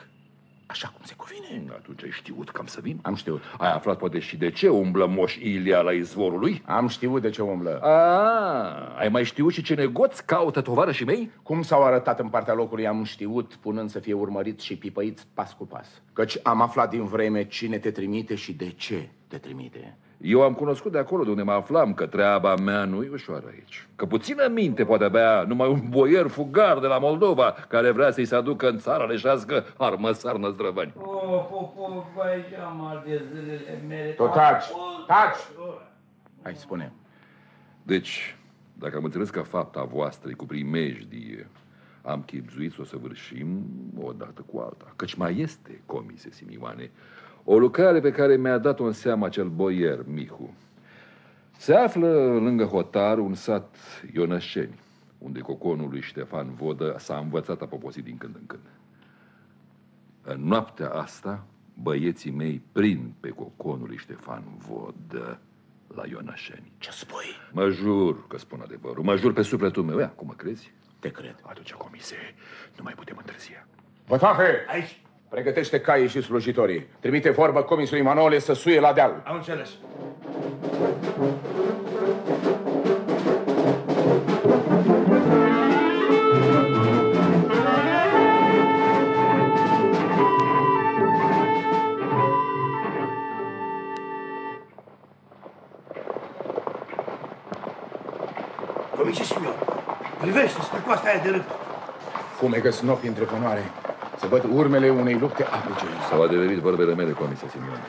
așa cum se cuvine. Atunci ai știut că am să vin? Am știut. Ai aflat poate și de ce umblă moș Ilia la izvorul lui? Am știut de ce umblă. A, ai mai știut și ce negoți caută tovarășii mei? Cum s-au arătat în partea locului am știut, punând să fie urmăriți și pipăiți pas cu pas. Căci am aflat din vreme cine te trimite și de ce te trimite. Eu am cunoscut de acolo de unde mă aflam că treaba mea nu e ușoară aici. Că puțină minte poate avea numai un boier fugar de la Moldova care vrea să-i se aducă în țara leșească armăsar năzdrăvani. Oh, popo, vai, am de zilele mele. Tu taci, taci! Hai, spune. Deci, dacă am înțeles că fapta voastră e cu primejdie, am chipzuit să o săvârșim o dată cu alta. Căci mai este, comise Simioane, o lucrare pe care mi-a dat-o în seamă acel boier, Mihu. Se află lângă Hotar un sat Ionășeni, unde coconul lui Ștefan Vodă s-a învățat a poposi din când în când. În noaptea asta, băieții mei prind pe coconul lui Ștefan Vodă la Ionășeni. Ce spui? Mă jur că spun adevărul, mă jur pe sufletul meu. Ia, cum mă crezi? Te cred. Atunci, comise, nu mai putem întârzia. Vătafe! Aici! Pregătește caii și slujitorii. Trimite vorbă comisului Manole să suie la deal. Am înțeles. Comisie Simion, privește spre coasta aia de râd. Fumegă snopi între pănoare. Să văd urmele unei lupte aprice. S-au adeverit vorbele mele, comise Simion.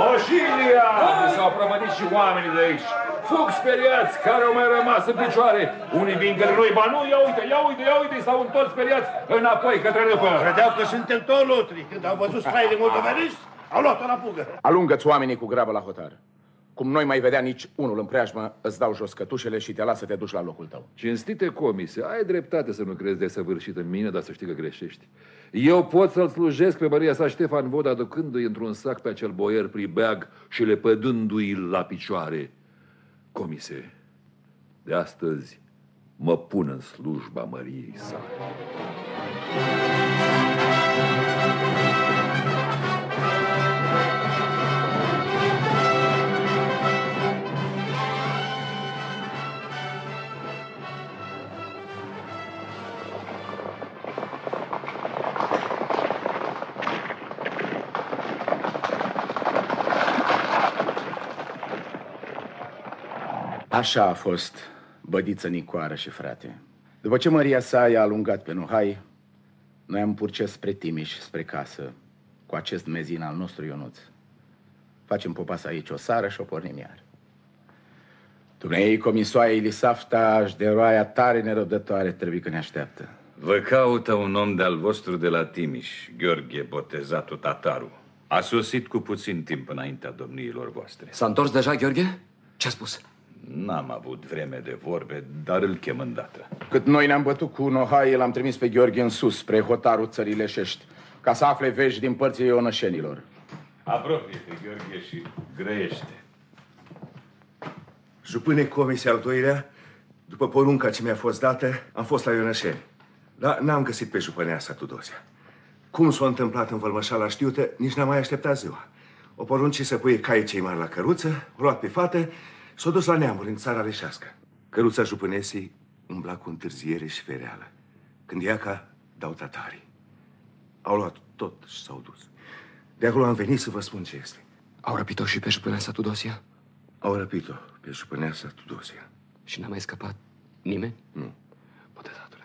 Moșilia! S-au prăvădit și oamenii de aici. Fug speriați, care au mai rămas în picioare. Unii vin către noi, ba nu, ia uite, ia uite, ia uite, s-au întors speriați înapoi către râpă. Credeau că suntem tolotri. Când au văzut straile moldovenești, au luat-o la fugă. Alungă-ți oamenii cu grabă la hotar. Cum noi mai vedea nici unul în preajmă, îți dau jos cătușele și te las să te duci la locul tău. Cinstite comise, ai dreptate să nu crezi de săvârșit în mine, dar să știi că greșești. Eu pot să-l slujesc pe Maria sa Ștefan Vod aducându-i într-un sac pe acel boier pribeag și le pădându-i la picioare. Comise, de astăzi mă pun în slujba Măriei sale. Așa a fost bădiță Nicoară și frate. După ce Maria sa i-a alungat pe Nuhai, noi am purces spre Timiș, spre casă, cu acest mezin al nostru Ionuț. Facem popas aici o sară și o pornim iar. Dumnezei comisoaia Elisafta și de roaia tare nerăbdătoare trebuie că ne așteaptă. Vă caută un om de-al vostru de la Timiș, Gheorghe, botezatul Tataru. A sosit cu puțin timp înaintea domniilor voastre. S-a întors deja, Gheorghe? Ce-a spus? N-am avut vreme de vorbe, dar îl chem îndată. Cât noi ne-am bătut cu Nohai, l-am trimis pe Gheorghe în sus, spre hotarul țării Leșești, ca să afle vești din părții ionășenilor. Apropie-te, Gheorghe, și grăiește. Jupâne comise al doilea, după porunca ce mi-a fost dată, am fost la Ionășeni. Dar n-am găsit pe jupâneasa Tudosia. Cum s-a întâmplat în vălmășala știută, nici n-am mai așteptat ziua. O porunci să pui caii cei mari la căruță, o luat pe fată, s-a dus la neamuri în țara leșească. Căruța jupânesii umbla cu întârziere și fereală. Când iaca, dau tatarii. Au luat tot și s-au dus. De acolo am venit să vă spun ce este. Au răpit-o și pe jupâneasa Tudosia? Au răpit-o pe jupâneasa Tudosia. Și n-a mai scăpat nimeni? Nu. Botezatule,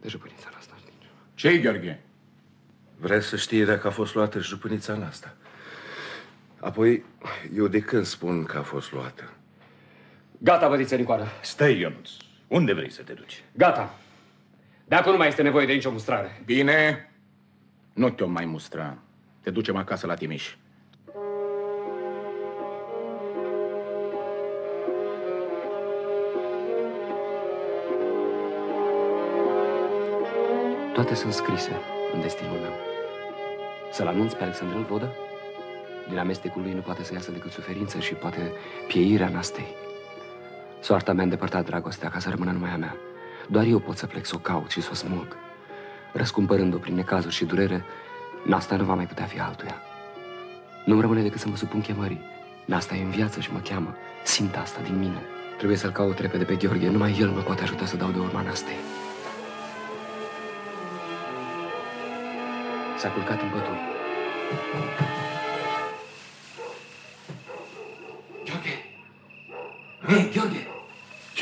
de jupânița asta nici. ce Gheorghe? Vrea să știe dacă a fost luată jupânița în asta. Apoi, eu de când spun că a fost luată? Gata, bădiță Nicoară. Stai, Ionuț. Unde vrei să te duci? Gata. De acum nu mai este nevoie de nicio mustrare. Bine, nu te-o mai mustra. Te ducem acasă la Timiș. Toate sunt scrise în destinul meu. Să-l anunț pe Alexandrel Vodă? Din amestecul lui nu poate să iasă decât suferință și poate pieirea nastei. Soarta mea îndepărtat dragostea ca să rămână numai a mea. Doar eu pot să plec să o caut și să o smulg. Răscumpărând-o prin necazuri și durere, Nasta nu va mai putea fi altuia. Nu-mi rămâne decât să mă supun chemării. Nasta e în viață și mă cheamă. Simt asta din mine. Trebuie să-l caut repede pe Gheorghe. Numai el mă poate ajuta să dau de urma Nastei. S-a culcat în pături. Gheorghe! Hei, Gheorghe!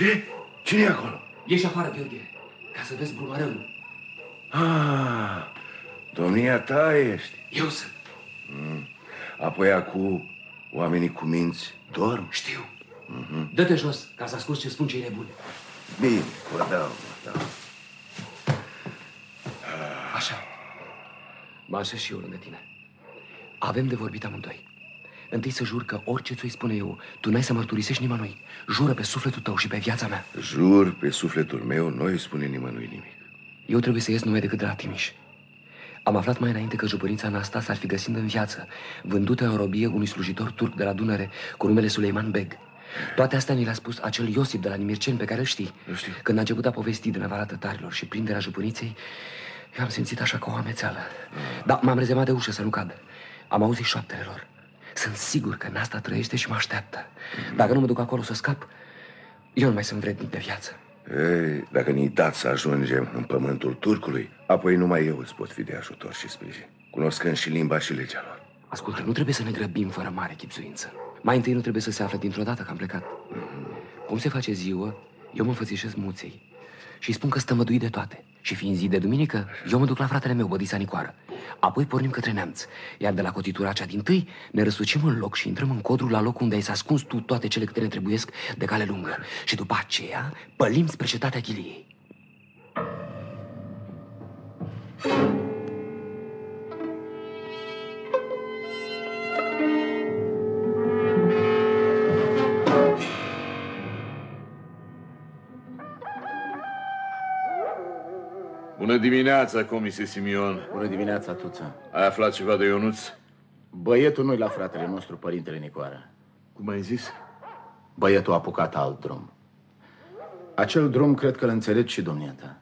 Ce? Cine e acolo? Ieși afară, Gheorghe, ca să vezi bulvarelul. Ah, domnia ta ești. Eu sunt. Mm. Apoi acum oamenii cu minți dorm? Știu. Mm-hmm. Dă-te jos, ca să asculti ce spun cei nebuni. Bine, vă dau, vă dau. Așa. Mă așez și eu lângă tine. Avem de vorbit amândoi. Întâi să jur că orice ți-o spune eu, tu n-ai să mărturisești nimănui. Jură pe sufletul tău și pe viața mea. Jur pe sufletul meu, nu îi spune nimănui nimic. Eu trebuie să ies numai decât de la Timiș. Am aflat mai înainte că jupănița Anastas ar fi găsind în viață, vândută în robie unui slujitor turc de la Dunăre cu numele Suleiman Beg. Toate astea ni le-a spus acel Iosif de la Nimircen pe care îl știi. știu. Când a început a povesti de năvala tătarilor și prinderea jupăniței, eu am simțit așa ca o amețeală. Dar m-am rezemat de ușă să nu cad. Am auzit șoaptele lor. Sunt sigur că Nasta trăiește și mă așteaptă. Dacă nu mă duc acolo să scap, eu nu mai sunt vrednic de viață. Ei, dacă ne-i dat să ajungem în pământul turcului, apoi numai eu îți pot fi de ajutor și sprijin, cunoscând și limba și legea lor. Ascultă, nu trebuie să ne grăbim fără mare chipzuință. Mai întâi nu trebuie să se afle dintr-o dată că am plecat. Cum se face ziua, eu mă înfățișez muței și îi spun că stămăduit de toate. Și fiind zi de duminică, eu mă duc la fratele meu, Bădița Nicoară. Apoi pornim către neamț, iar de la cotitura cea din tâi ne răsucim în loc și intrăm în codru la locul unde ai să ascuns tu toate cele câte ne trebuiesc de cale lungă. Și după aceea pălim spre cetatea Chiliei. Bună dimineața, comise Simion. Bună dimineața, Tuță. Ai aflat ceva de Ionuț? Băietul nu-i la fratele nostru, părintele Nicoară. Cum ai zis? Băietul a apucat alt drum. Acel drum cred că îl înțelegi și dumneata.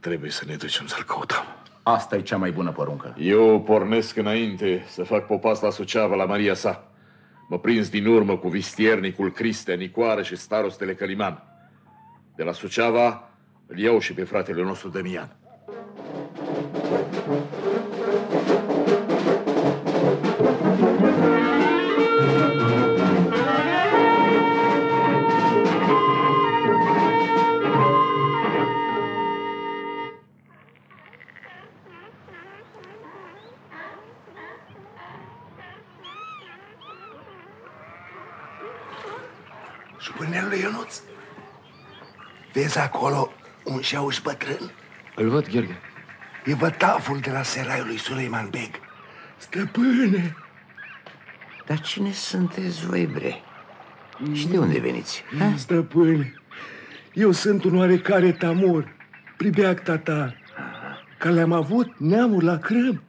Trebuie să ne ducem să-l căutăm. Asta e cea mai bună poruncă. Eu pornesc înainte să fac popas la Suceava, la Maria sa. Mă prins din urmă cu vistiernicul Cristea, Nicoară și starostele Căliman. De la Suceava îl iau și pe fratele nostru Damian. Jupânelul Ionuț, vezi acolo un șauș bătrân? Îl văd, Gheorghe. E vătaful de la seraiul lui Suleiman Beg. Stăpâne! Dar cine sunteți voi, bre? Și de unde veniți? ha? Stăpâne, eu sunt un oarecare tamur, pribeac tatar, că le-am avut neamul la crâm,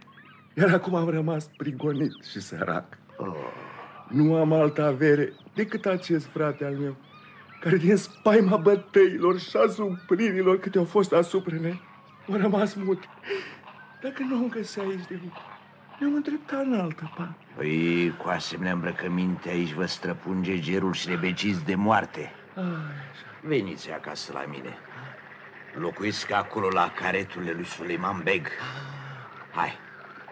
iar acum am rămas prigonit și sărac. Nu am altă avere decât acest frate al meu, care din spaima bătăilor și a zumplirilor câte au fost asupra ne, au rămas mut. Dacă nu îmi găsea aici de lucru, ne-am îndreptat în altă parte. Păi, cu asemenea îmbrăcăminte aici vă străpunge gerul și rebeciți de moarte. Veniți acasă la mine. Locuiesc acolo la careturile lui Suleiman Beg. Hai,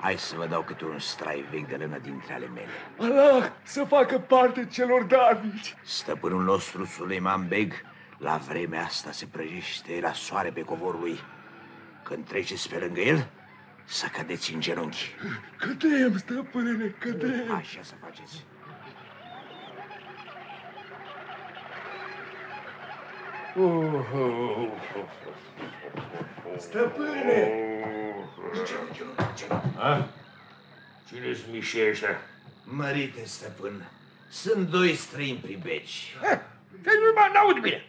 hai să vă dau câte un strai vechi de lână dintre ale mele. Allah să facă parte celor davici. Stăpânul nostru, Suleiman Beg, la vremea asta se prăjește la soare pe covorul lui. Când treceți pe lângă el, să cădeți în genunchi. Cădem, stăpâne, cădem. Așa să faceți. Stăpâne! Cine-s mișe ăștia? Mărite, stăpân. Sunt doi străini pribeci. Că nu mă n-aud bine.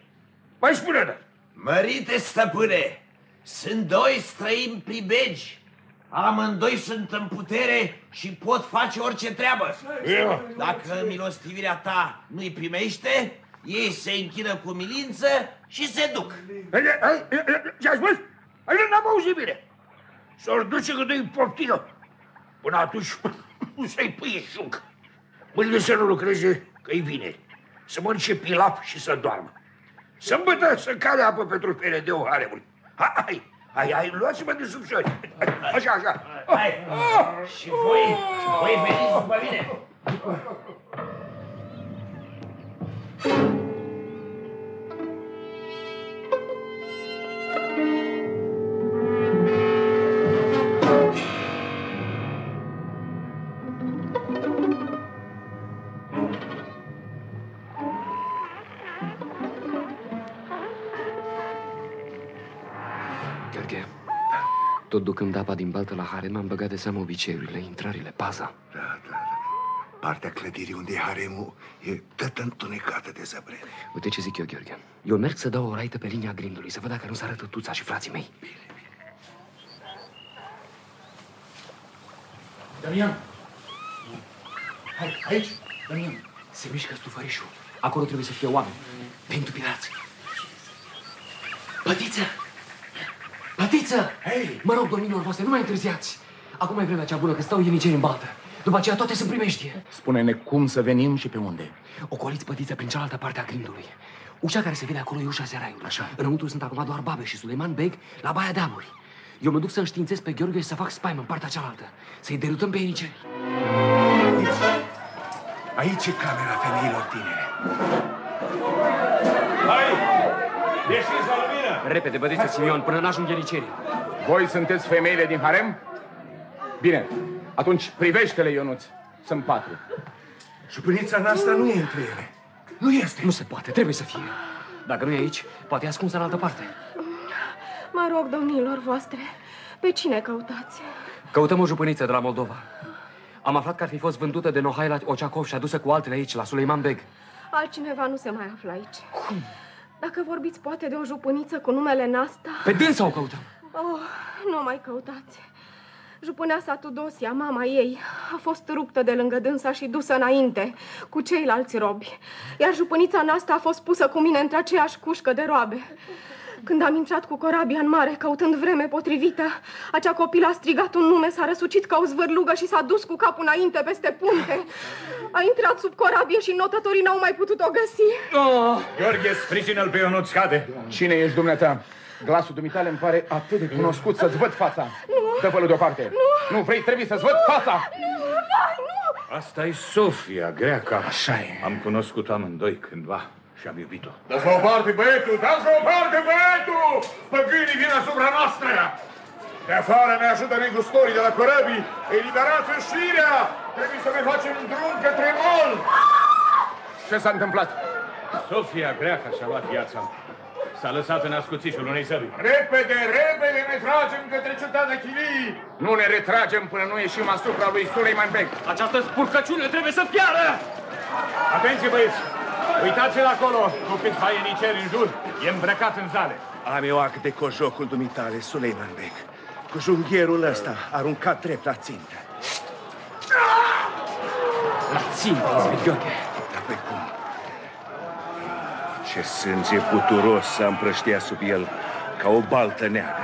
Mai spune da. Mărite, stăpâne, sunt doi străini pribegi. Amândoi sunt în putere și pot face orice treabă. Ia. Dacă milostivirea ta nu-i primește, ei se închină cu milință și se duc. Ce ai spus? Hai, n-am auzit bine. S-or duce când îi poftină. Până atunci să-i pui șunc. Mâine să nu lucreze că-i vine. Să mănânce pilaf și să doarmă. Sâmbătă să care apă pentru pere de o haremuri. Hai, hai, hai, hai, luați-mă de sub șori. Așa, așa. Hai, și voi, și voi veniți după mine. Gheorghe, tot ducând apa din baltă la harem, am băgat de seamă obiceiurile, intrările, paza. Da, da, da. Partea clădirii unde e haremul e tot întunecată de zăbrele. Uite ce zic eu, Gheorghe. Eu merg să dau o raită pe linia grindului, să văd dacă nu se arătă tuța și frații mei. Damian! Hai, aici, Damian! Se mișcă stufărișul. Acolo trebuie să fie oameni. Pentru pirați. Pătiță! Pătiță! Hei! Mă rog, domnilor voastre, nu mai întârziați. Acum e vremea cea bună, că stau ieniceri în baltă. După aceea toate sunt primeștie. Spune-ne cum să venim și pe unde. Ocoliți pătiță prin cealaltă parte a grindului. Ușa care se vede acolo e ușa seraiului. Așa. Înăuntru sunt acum doar Babe și Suleiman Beg la Baia de Aburi. Eu mă duc să înștiințez pe Gheorghe și să fac spaimă în partea cealaltă. Să-i derutăm pe ieniceri. Aici e camera femeilor tinere. Hai! Ieșiți la lumină! Repede, bădiță Simion, până n-ajung ieniceri. Voi sunteți femeile din harem? Bine, atunci privește-le, Ionuț. Sunt patru. Jupânița noastră nu e între ele. Nu este. Nu se poate, trebuie să fie. Dacă nu e aici, poate e ascunsă în altă parte. Mă rog, domnilor voastre, pe cine căutați? Căutăm o jupâniță de la Moldova. Am aflat că ar fi fost vândută de Nohaila Oceacov și adusă cu altele aici, la Suleiman Beg. Altcineva nu se mai află aici. Cum? Dacă vorbiți poate de o jupâniță cu numele Nasta... Pe dânsa o căutăm. Oh, nu mai căutați. Jupâneasa Tudosia, mama ei, a fost ruptă de lângă dânsa și dusă înainte cu ceilalți robi. Iar jupânița Nasta a fost pusă cu mine într aceeași cușcă de roabe. Când am intrat cu corabia în mare, căutând vreme potrivită, acea copil a strigat un nume, s-a răsucit ca o zvârlugă și s-a dus cu capul înainte peste punte. A intrat sub corabie și notătorii n-au mai putut-o găsi. Oh. Gheorghe, sprijină-l pe Ionuț, cade. Cine ești, dumneata? Glasul dumitale îmi pare atât de cunoscut să-ți văd fața. Nu. Dă-vă-l deoparte. Nu. Nu vrei, trebuie să-ți văd fața. Nu, vai, nu! asta e Sofia, greaca. Așa e. Am cunoscut amândoi cândva și am iubit-o. Dați-vă o parte, băietul! Dați-vă o parte, băietul! Păgânii vin asupra noastră! De afară ne ajută negustorii de la corăbii! Eliberați șirea! Trebuie să ne facem drum către mol! Ce s-a întâmplat? Sofia, greaca, și-a luat viața. S-a lăsat în ascuțișul unei săbi. Repede, repede ne tragem către cetatea Chilii! Nu ne retragem până nu ieșim asupra lui Suleiman Beg. Această spurcăciune trebuie să piară! Atenție, băieți! Uitați-l acolo, cu cât faieniceri în jur. E îmbrăcat în zale. Am eu act de cojocul dumitale, Suleiman Beg. Cu junghierul ăsta, aruncat drept la țintă. La țintă, Izbe Gheorghe. Dar pe cum? Ce sânge puturos s-a împrăștea sub el, ca o baltă neagră.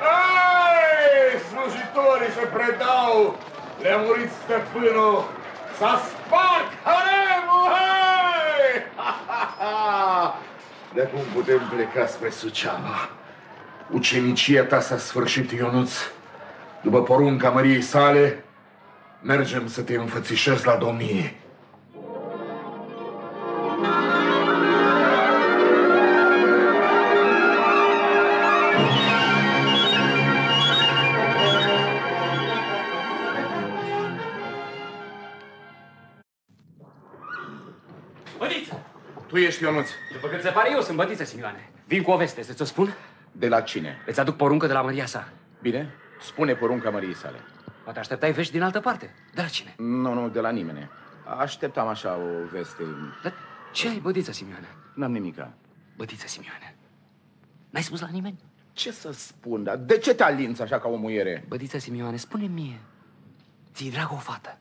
Hai! Slujitorii se predau! Le-a murit stăpânul! S-a spart haremul! Hai! De acum putem pleca spre Suceava. Ucenicia ta s-a sfârșit, Ionuț. După porunca măriei sale, mergem să te înfățișezi la domnie. Tu ești Ionuț. După cât se pare, eu sunt bădiță, Simioane. Vin cu o veste, să-ți o spun? De la cine? Îți aduc poruncă de la Maria sa. Bine, spune porunca măriei sale. Poate așteptai vești din altă parte. De la cine? Nu, nu, de la nimeni. Așteptam așa o veste. Dar ce ai, bădiță, Simioane? N-am nimica. Bădiță, Simioane. N-ai spus la nimeni? Ce să spun, dar de ce te alinți așa ca o muiere? Bădiță, Simioane, spune mie. Ți-i dragă o fată.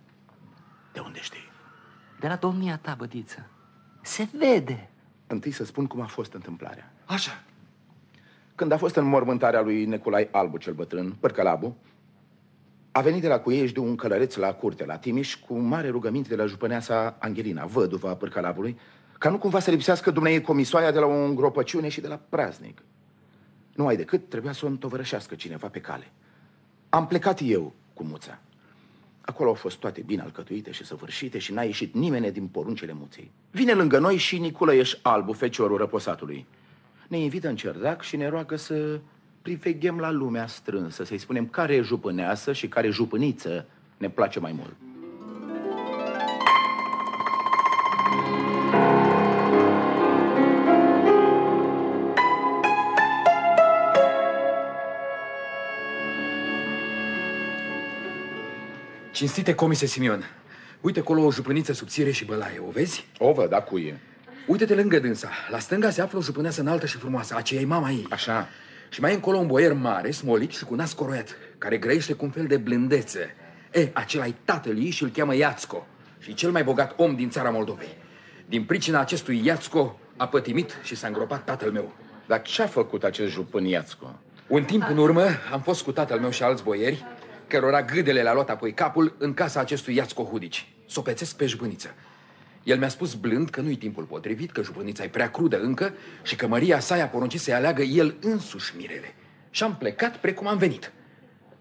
De unde știi? De la domnia ta, bădiță. Se vede. Întâi să spun cum a fost întâmplarea. Așa. Când a fost în mormântarea lui Neculai Albu cel bătrân, Părcălabu, a venit de la Cuiești un călăreț la curte, la Timiș, cu mare rugăminte de la jupăneasa Angelina, văduva Părcălabului, ca nu cumva să lipsească dumnei comisoaia de la o îngropăciune și de la praznic. Nu ai decât, trebuia să o întovărășească cineva pe cale. Am plecat eu cu muța. Acolo au fost toate bine alcătuite și săvârșite și n-a ieșit nimeni din poruncele muței. Vine lângă noi și Niculăieș Albu, feciorul răposatului. Ne invită în cerdac și ne roagă să priveghem la lumea strânsă, să-i spunem care e jupâneasă și care jupâniță ne place mai mult. Cinstite comise Simion, uite acolo o jupâniță subțire și bălaie, o vezi? O văd, da, cu e. Uite-te lângă dânsa. La stânga se află o jupâneasă înaltă și frumoasă, aceea e mama ei. Așa. Și mai e încolo un boier mare, smolit și cu nas coroiat, care grăiește cu un fel de blândețe. E, acela e tatăl ei și îl cheamă Iațco. Și cel mai bogat om din țara Moldovei. Din pricina acestui Iațco a pătimit și s-a îngropat tatăl meu. Dar ce-a făcut acest jupân Iațco? Un timp în urmă am fost cu tatăl meu și alți boieri, cărora gâdele le-a luat apoi capul în casa acestui Iațco Hudici. S-o pețesc pe jupâniță. El mi-a spus blând că nu-i timpul potrivit, că jupânița e prea crudă încă și că Maria sa i-a poruncit să-i aleagă el însuși mirele. Și am plecat precum am venit.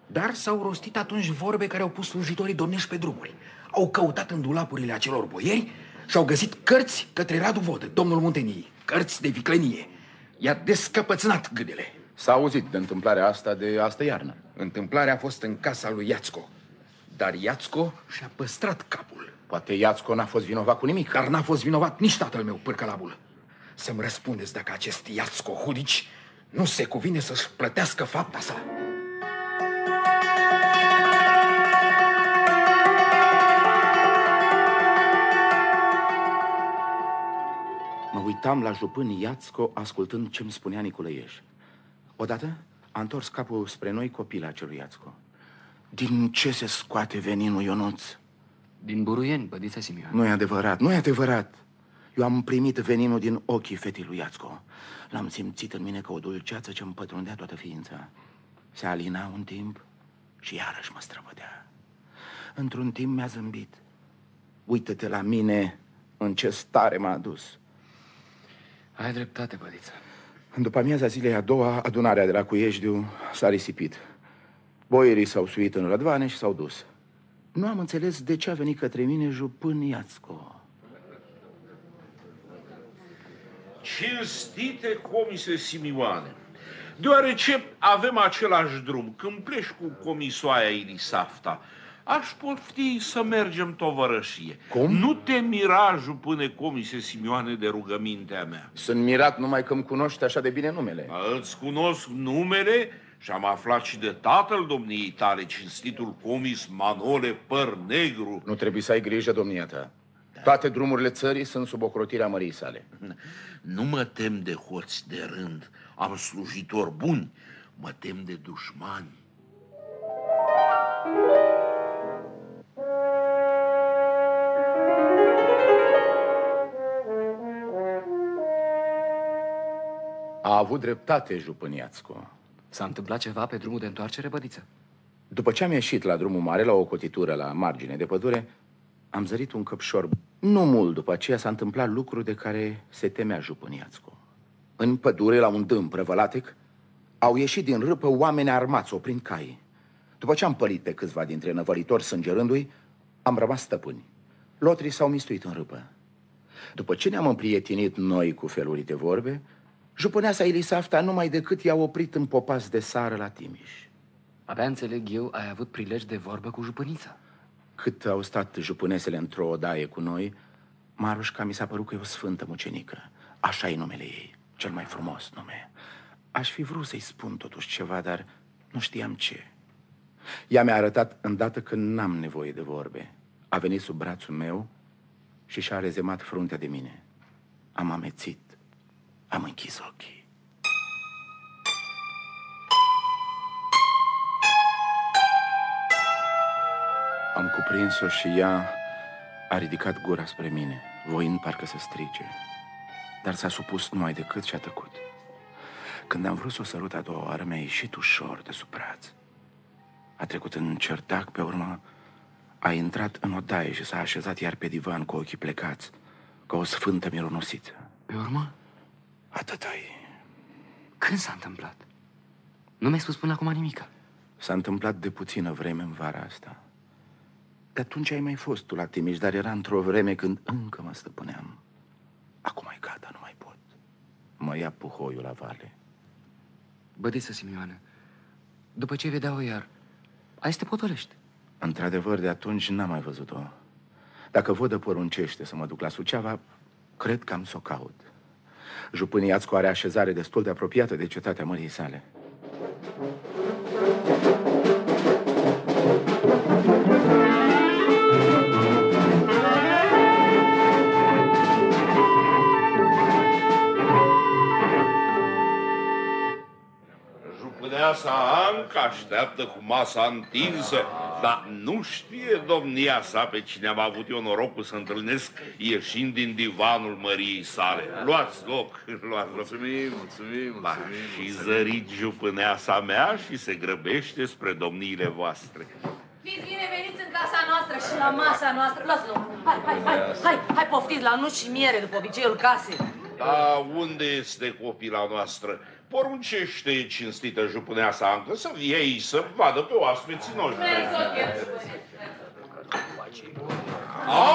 Dar s-au rostit atunci vorbe care au pus slujitorii domnești pe drumuri. Au căutat în dulapurile acelor boieri și au găsit cărți către Radu Vodă, domnul Munteniei, cărți de viclenie. I-a descăpățânat gâdele. S-a auzit de întâmplarea asta de astă iarnă. Întâmplarea a fost în casa lui Iațco. Dar Iațco și-a păstrat capul. Poate Iațco n-a fost vinovat cu nimic. Dar n-a fost vinovat nici tatăl meu, pârcălabul. Să-mi răspundeți dacă acest Iațco Hudici nu se cuvine să-și plătească fapta sa. uitam la jupân Iațco ascultând ce-mi spunea Niculăieș. Odată a întors capul spre noi copila acelui Iațco. Din ce se scoate veninul Ionuț? Din buruieni, bădița Simion. Nu e adevărat, nu e adevărat. Eu am primit veninul din ochii fetii lui Iațco. L-am simțit în mine ca o dulceață ce îmi pătrundea toată ființa. Se alina un timp și iarăși mă străvădea. Într-un timp mi-a zâmbit. Uită-te la mine în ce stare m-a adus. Ai dreptate, bădiță. În după amiaza zilei a doua, adunarea de la Cuieșdiu s-a risipit. Boierii s-au suit în rădvane și s-au dus. Nu am înțeles de ce a venit către mine jupân Iațco. Cinstite comise Simioane, deoarece avem același drum, când pleci cu comisoaia Ilisafta, aș pofti să mergem tovărășie. Cum? Nu te mira, jupâne comise Simioane, de rugămintea mea. Sunt mirat numai că îmi cunoști așa de bine numele. Îți cunosc numele și am aflat și de tatăl domniei tale, cinstitul comis Manole Păr Negru. Nu trebuie să ai grijă, domnia ta. Toate drumurile țării sunt sub ocrotirea mării sale. Nu mă tem de hoți de rând, am slujitori buni, mă tem de dușmani. A avut dreptate Jupâniațcu. S-a întâmplat ceva pe drumul de întoarcere, bădiță? După ce am ieșit la drumul mare, la o cotitură la margine de pădure, am zărit un căpșor. Nu mult după aceea s-a întâmplat lucru de care se temea Jupâniațcu. În pădure, la un dâm prăvălatec, au ieșit din râpă oameni armați, oprind cai. După ce am pălit pe câțiva dintre năvălitori sângerându-i, am rămas stăpâni. Lotrii s-au mistuit în râpă. După ce ne-am împrietenit noi cu feluri de vorbe, jupâneasa Elisafta numai decât i-a oprit în popas de sară la Timiș. Abia înțeleg eu, ai avut prilej de vorbă cu jupânița. Cât au stat jupânesele într-o odaie cu noi, Marușca mi s-a părut că e o sfântă mucenică. Așa e numele ei, cel mai frumos nume. Aș fi vrut să-i spun totuși ceva, dar nu știam ce. Ea mi-a arătat îndată că n-am nevoie de vorbe. A venit sub brațul meu și și-a rezemat fruntea de mine. Am amețit. Am închis ochii. Am cuprins-o și ea a ridicat gura spre mine, voind parcă să strige. Dar s-a supus numai decât și a tăcut. Când am vrut să o sărut a doua oară, mi-a ieșit ușor de sub braț. A trecut în cerdac, pe urmă a intrat în odaie și s-a așezat iar pe divan cu ochii plecați, ca o sfântă mironosită. Pe urmă? Atâta e. Când s-a întâmplat? Nu mi-ai spus până acum nimica. S-a întâmplat de puțină vreme în vara asta. De atunci ai mai fost tu la Timiș, dar era într-o vreme când încă mă stăpâneam. Acum e gata, nu mai pot. Mă ia puhoiul la vale. Bădiță, Simioană, după ce vedea-o iar, ai să te potolești. Într-adevăr, de atunci n-am mai văzut-o. Dacă vodă poruncește să mă duc la Suceava, cred că am să o caut. Jupâniațcu are așezare destul de apropiată de cetatea mării sale. Jupâneasa Anca așteaptă cu masa întinsă, dar nu știe domnia sa pe cine am avut eu norocul să întâlnesc ieșind din divanul măriei sale. Luați loc, luați loc. Mulțumim, mulțumim, Da, și zărit jupâneasa mea și se grăbește spre domniile voastre. Fiți bineveniți în casa noastră și la masa noastră. Lasă loc. Hai, hai, hai, hai, hai, poftiți la nuci și miere după obiceiul casei. Da, unde este copila noastră? Poruncește, cinstită jupâneasa Ancă, să vie ei să vadă pe oaspeții noștri.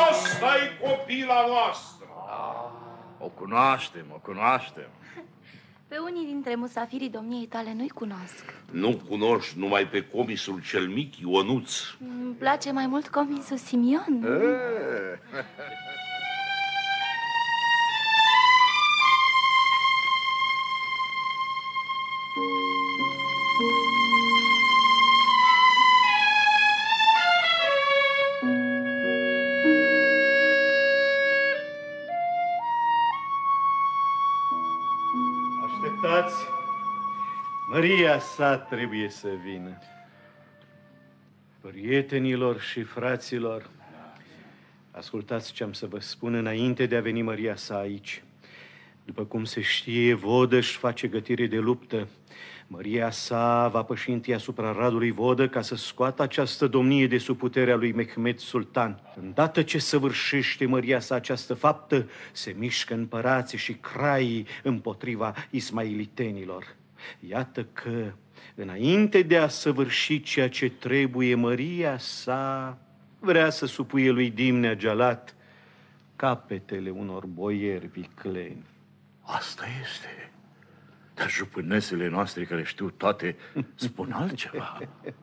asta e copila noastră. O cunoaștem, o cunoaștem. Pe unii dintre musafirii domniei tale nu-i cunosc. Nu cunoști numai pe comisul cel mic, Ionuț. Îmi place mai mult comisul Simion. Maria sa trebuie să vină. Prietenilor și fraților, ascultați ce am să vă spun înainte de a veni Maria sa aici. După cum se știe, Vodă își face gătire de luptă. Maria sa va păși întâi asupra Radului Vodă ca să scoată această domnie de sub puterea lui Mehmed Sultan. Îndată ce săvârșește Maria sa această faptă, se mișcă împărații și craii împotriva ismailitenilor. Iată că, înainte de a săvârși ceea ce trebuie, Maria sa vrea să supuie lui Dimnea Gealat capetele unor boieri vicleni. Asta este. Dar jupânesele noastre care știu toate spun altceva.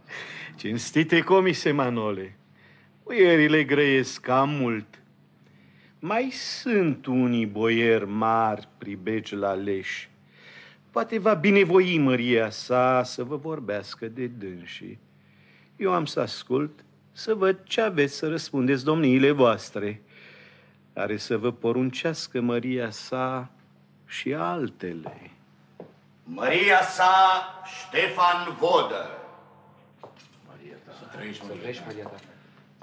Cinstite comise, Manole, boierile grăiesc cam mult. Mai sunt unii boieri mari pribegi la leși. Poate va binevoi măria sa să vă vorbească de dânsii. Eu am să ascult să văd ce aveți să răspundeți domniile voastre. Are să vă poruncească măria sa și altele. Maria sa Ștefan Vodă. Să trăiești, Maria ta.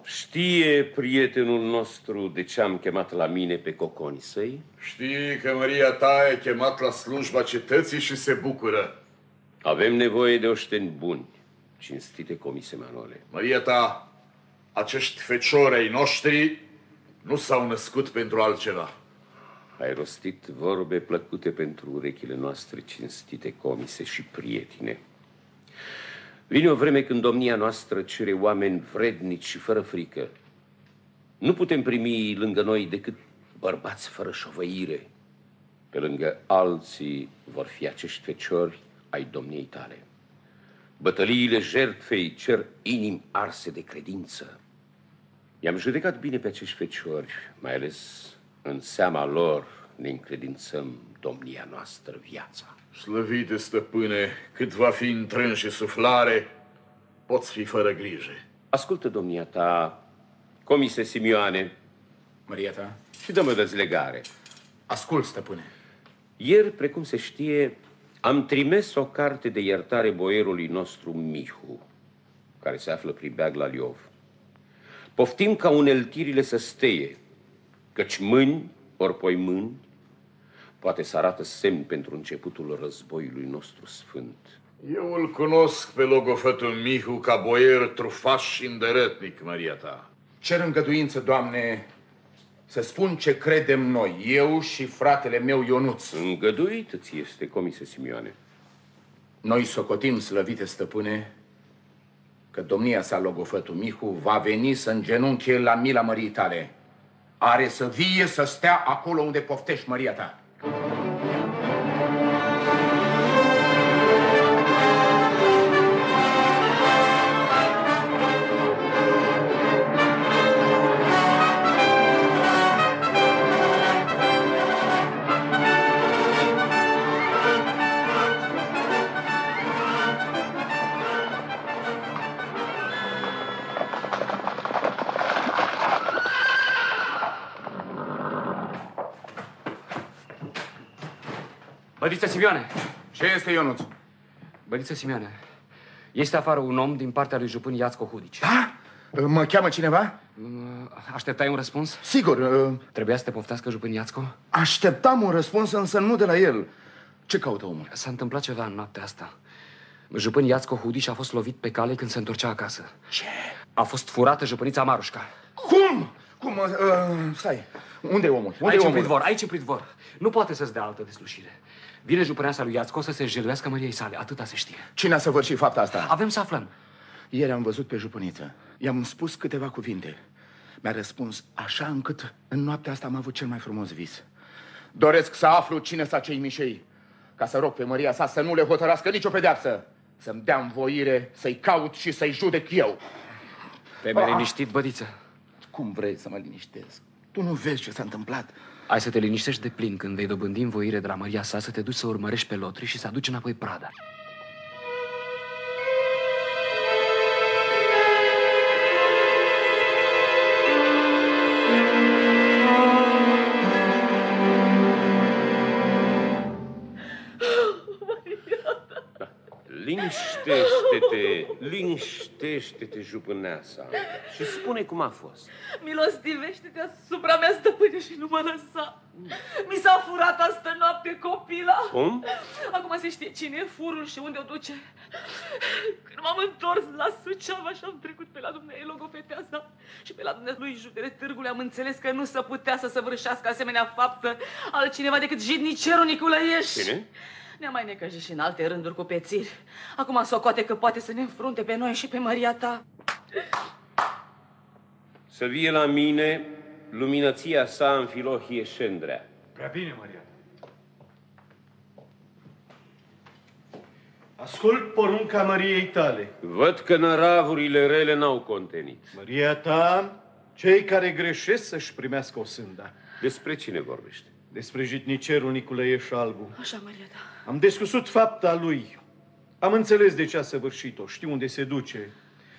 Știe prietenul nostru de ce am chemat la mine pe coconii săi? Știi că Maria ta e chemat la slujba cetății și se bucură. Avem nevoie de oșteni buni, cinstite comise Manole. Maria ta, acești feciori ai noștri nu s-au născut pentru altceva. Ai rostit vorbe plăcute pentru urechile noastre cinstite comise și prietine. Vine o vreme când domnia noastră cere oameni vrednici și fără frică. Nu putem primi lângă noi decât bărbați fără șovăire. Pe lângă alții vor fi acești feciori ai domniei tale. Bătăliile jertfei cer inim arse de credință. I-am judecat bine pe acești feciori, mai ales în seama lor ne încredințăm domnia noastră viața. Slăvite stăpâne, cât va fi întrân și suflare, poți fi fără grijă. Ascultă, domnia ta, comise Simioane, Maria ta? și dă-mă dezlegare. Ascult, stăpâne. Ieri, precum se știe, am trimis o carte de iertare boierului nostru Mihu, care se află prin beag la Liov. Poftim ca uneltirile să steie, căci mâini, ori poi mâini, poate să arată semn pentru începutul războiului nostru sfânt. Eu îl cunosc pe logofătul Mihu ca boier trufaș și îndărătnic, Maria ta. Cer îngăduință, Doamne, să spun ce credem noi, eu și fratele meu Ionuț. Îngăduit îți este, comise Simioane. Noi socotim, slăvite stăpâne, că domnia sa logofătul Mihu va veni să îngenunche la mila mării tale. Are să vie să stea acolo unde poftești măria ta. Thank you. Bădiță Simioane! Ce este, Ionuț? Bădiță Simioane, este afară un om din partea lui jupân Iațco Hudici. Da? Mă cheamă cineva? Așteptai un răspuns? Sigur. Uh, Trebuia să te poftească jupân Iațco? Așteptam un răspuns, însă nu de la el. Ce caută omul? S-a întâmplat ceva în noaptea asta. Jupân Iațco Hudici a fost lovit pe cale când se întorcea acasă. Ce? A fost furată jupânița Marușca. Cum? Cum? Uh, stai. Unde e omul? Unde aici e în omul? pridvor, aici în pridvor. Nu poate să-ți dea altă deslușire. Vine jupâneasa lui Iațco să se jeluiască măriei sale, atâta se știe. Cine a săvârșit fapta asta? Avem să aflăm. Ieri am văzut pe jupâniță. I-am spus câteva cuvinte. Mi-a răspuns așa încât în noaptea asta am avut cel mai frumos vis. Doresc să aflu cine sunt cei mișei, ca să rog pe Maria sa să nu le hotărască nicio pedeapsă, să-mi dea învoire să-i caut și să-i judec eu. Te-ai Ah. liniștit, bădiță? Cum vrei să mă liniștesc? Tu nu vezi ce s-a întâmplat? Ai să te liniștești de plin când vei dobândi învoire de la Maria sa să te duci să urmărești pe lotri și să aduci înapoi prada. Liniștește-te, liniștește-te, jupâneasa, și spune cum a fost. Milostivește-te asupra mea, stăpâne, și nu mă lăsa. Mi s-a furat astă noapte copila. Cum? Acum se știe cine e furul și unde o duce. Când m-am întors la Suceava și am trecut pe la dumneavoastră logopăteasa și pe la dumneavoastră lui Judele Târgului, am înțeles că nu se putea să săvârșească asemenea faptă altcineva decât jidnicerul Niculăieș. Bine? Ne-a mai necăjit și în alte rânduri cu pețiri. Acum socoate că poate să ne înfrunte pe noi și pe Maria ta. Să vie la mine luminăția sa în filohie șendrea. Prea bine, Maria. Ascult porunca Mariei tale. Văd că năravurile rele n-au contenit. Maria ta, cei care greșesc să-și primească o sânda. Despre cine vorbește? Despre jitnicerul Niculăieș Albu. Așa, Maria ta. Am descusut fapta lui. Am înțeles de ce a săvârșit-o, știu unde se duce.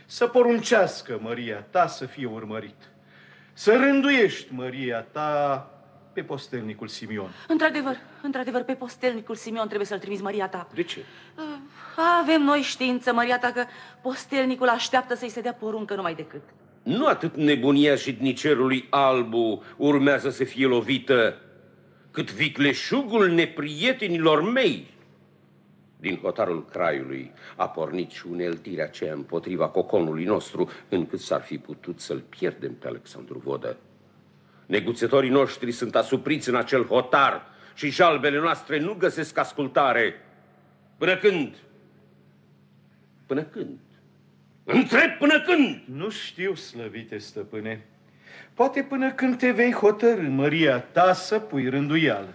Să poruncească Maria ta să fie urmărit. Să rânduiești Maria ta pe postelnicul Simion. Într-adevăr, într-adevăr, pe postelnicul Simeon trebuie să-l trimiți Maria ta. De ce? Avem noi știință, Maria ta, că postelnicul așteaptă să-i se dea poruncă numai decât. Nu atât nebunia jidnicerului albu urmează să fie lovită, cât vicleșugul neprietenilor mei. Din hotarul craiului a pornit și uneltirea aceea împotriva coconului nostru, încât s-ar fi putut să-l pierdem pe Alexandru Vodă. Neguțătorii noștri sunt asupriți în acel hotar și jalbele noastre nu găsesc ascultare. Până când? Până când? Întreb până când? Nu știu, slăvite stăpâne. Poate până când te vei hotărâ, Maria ta, să pui rânduială.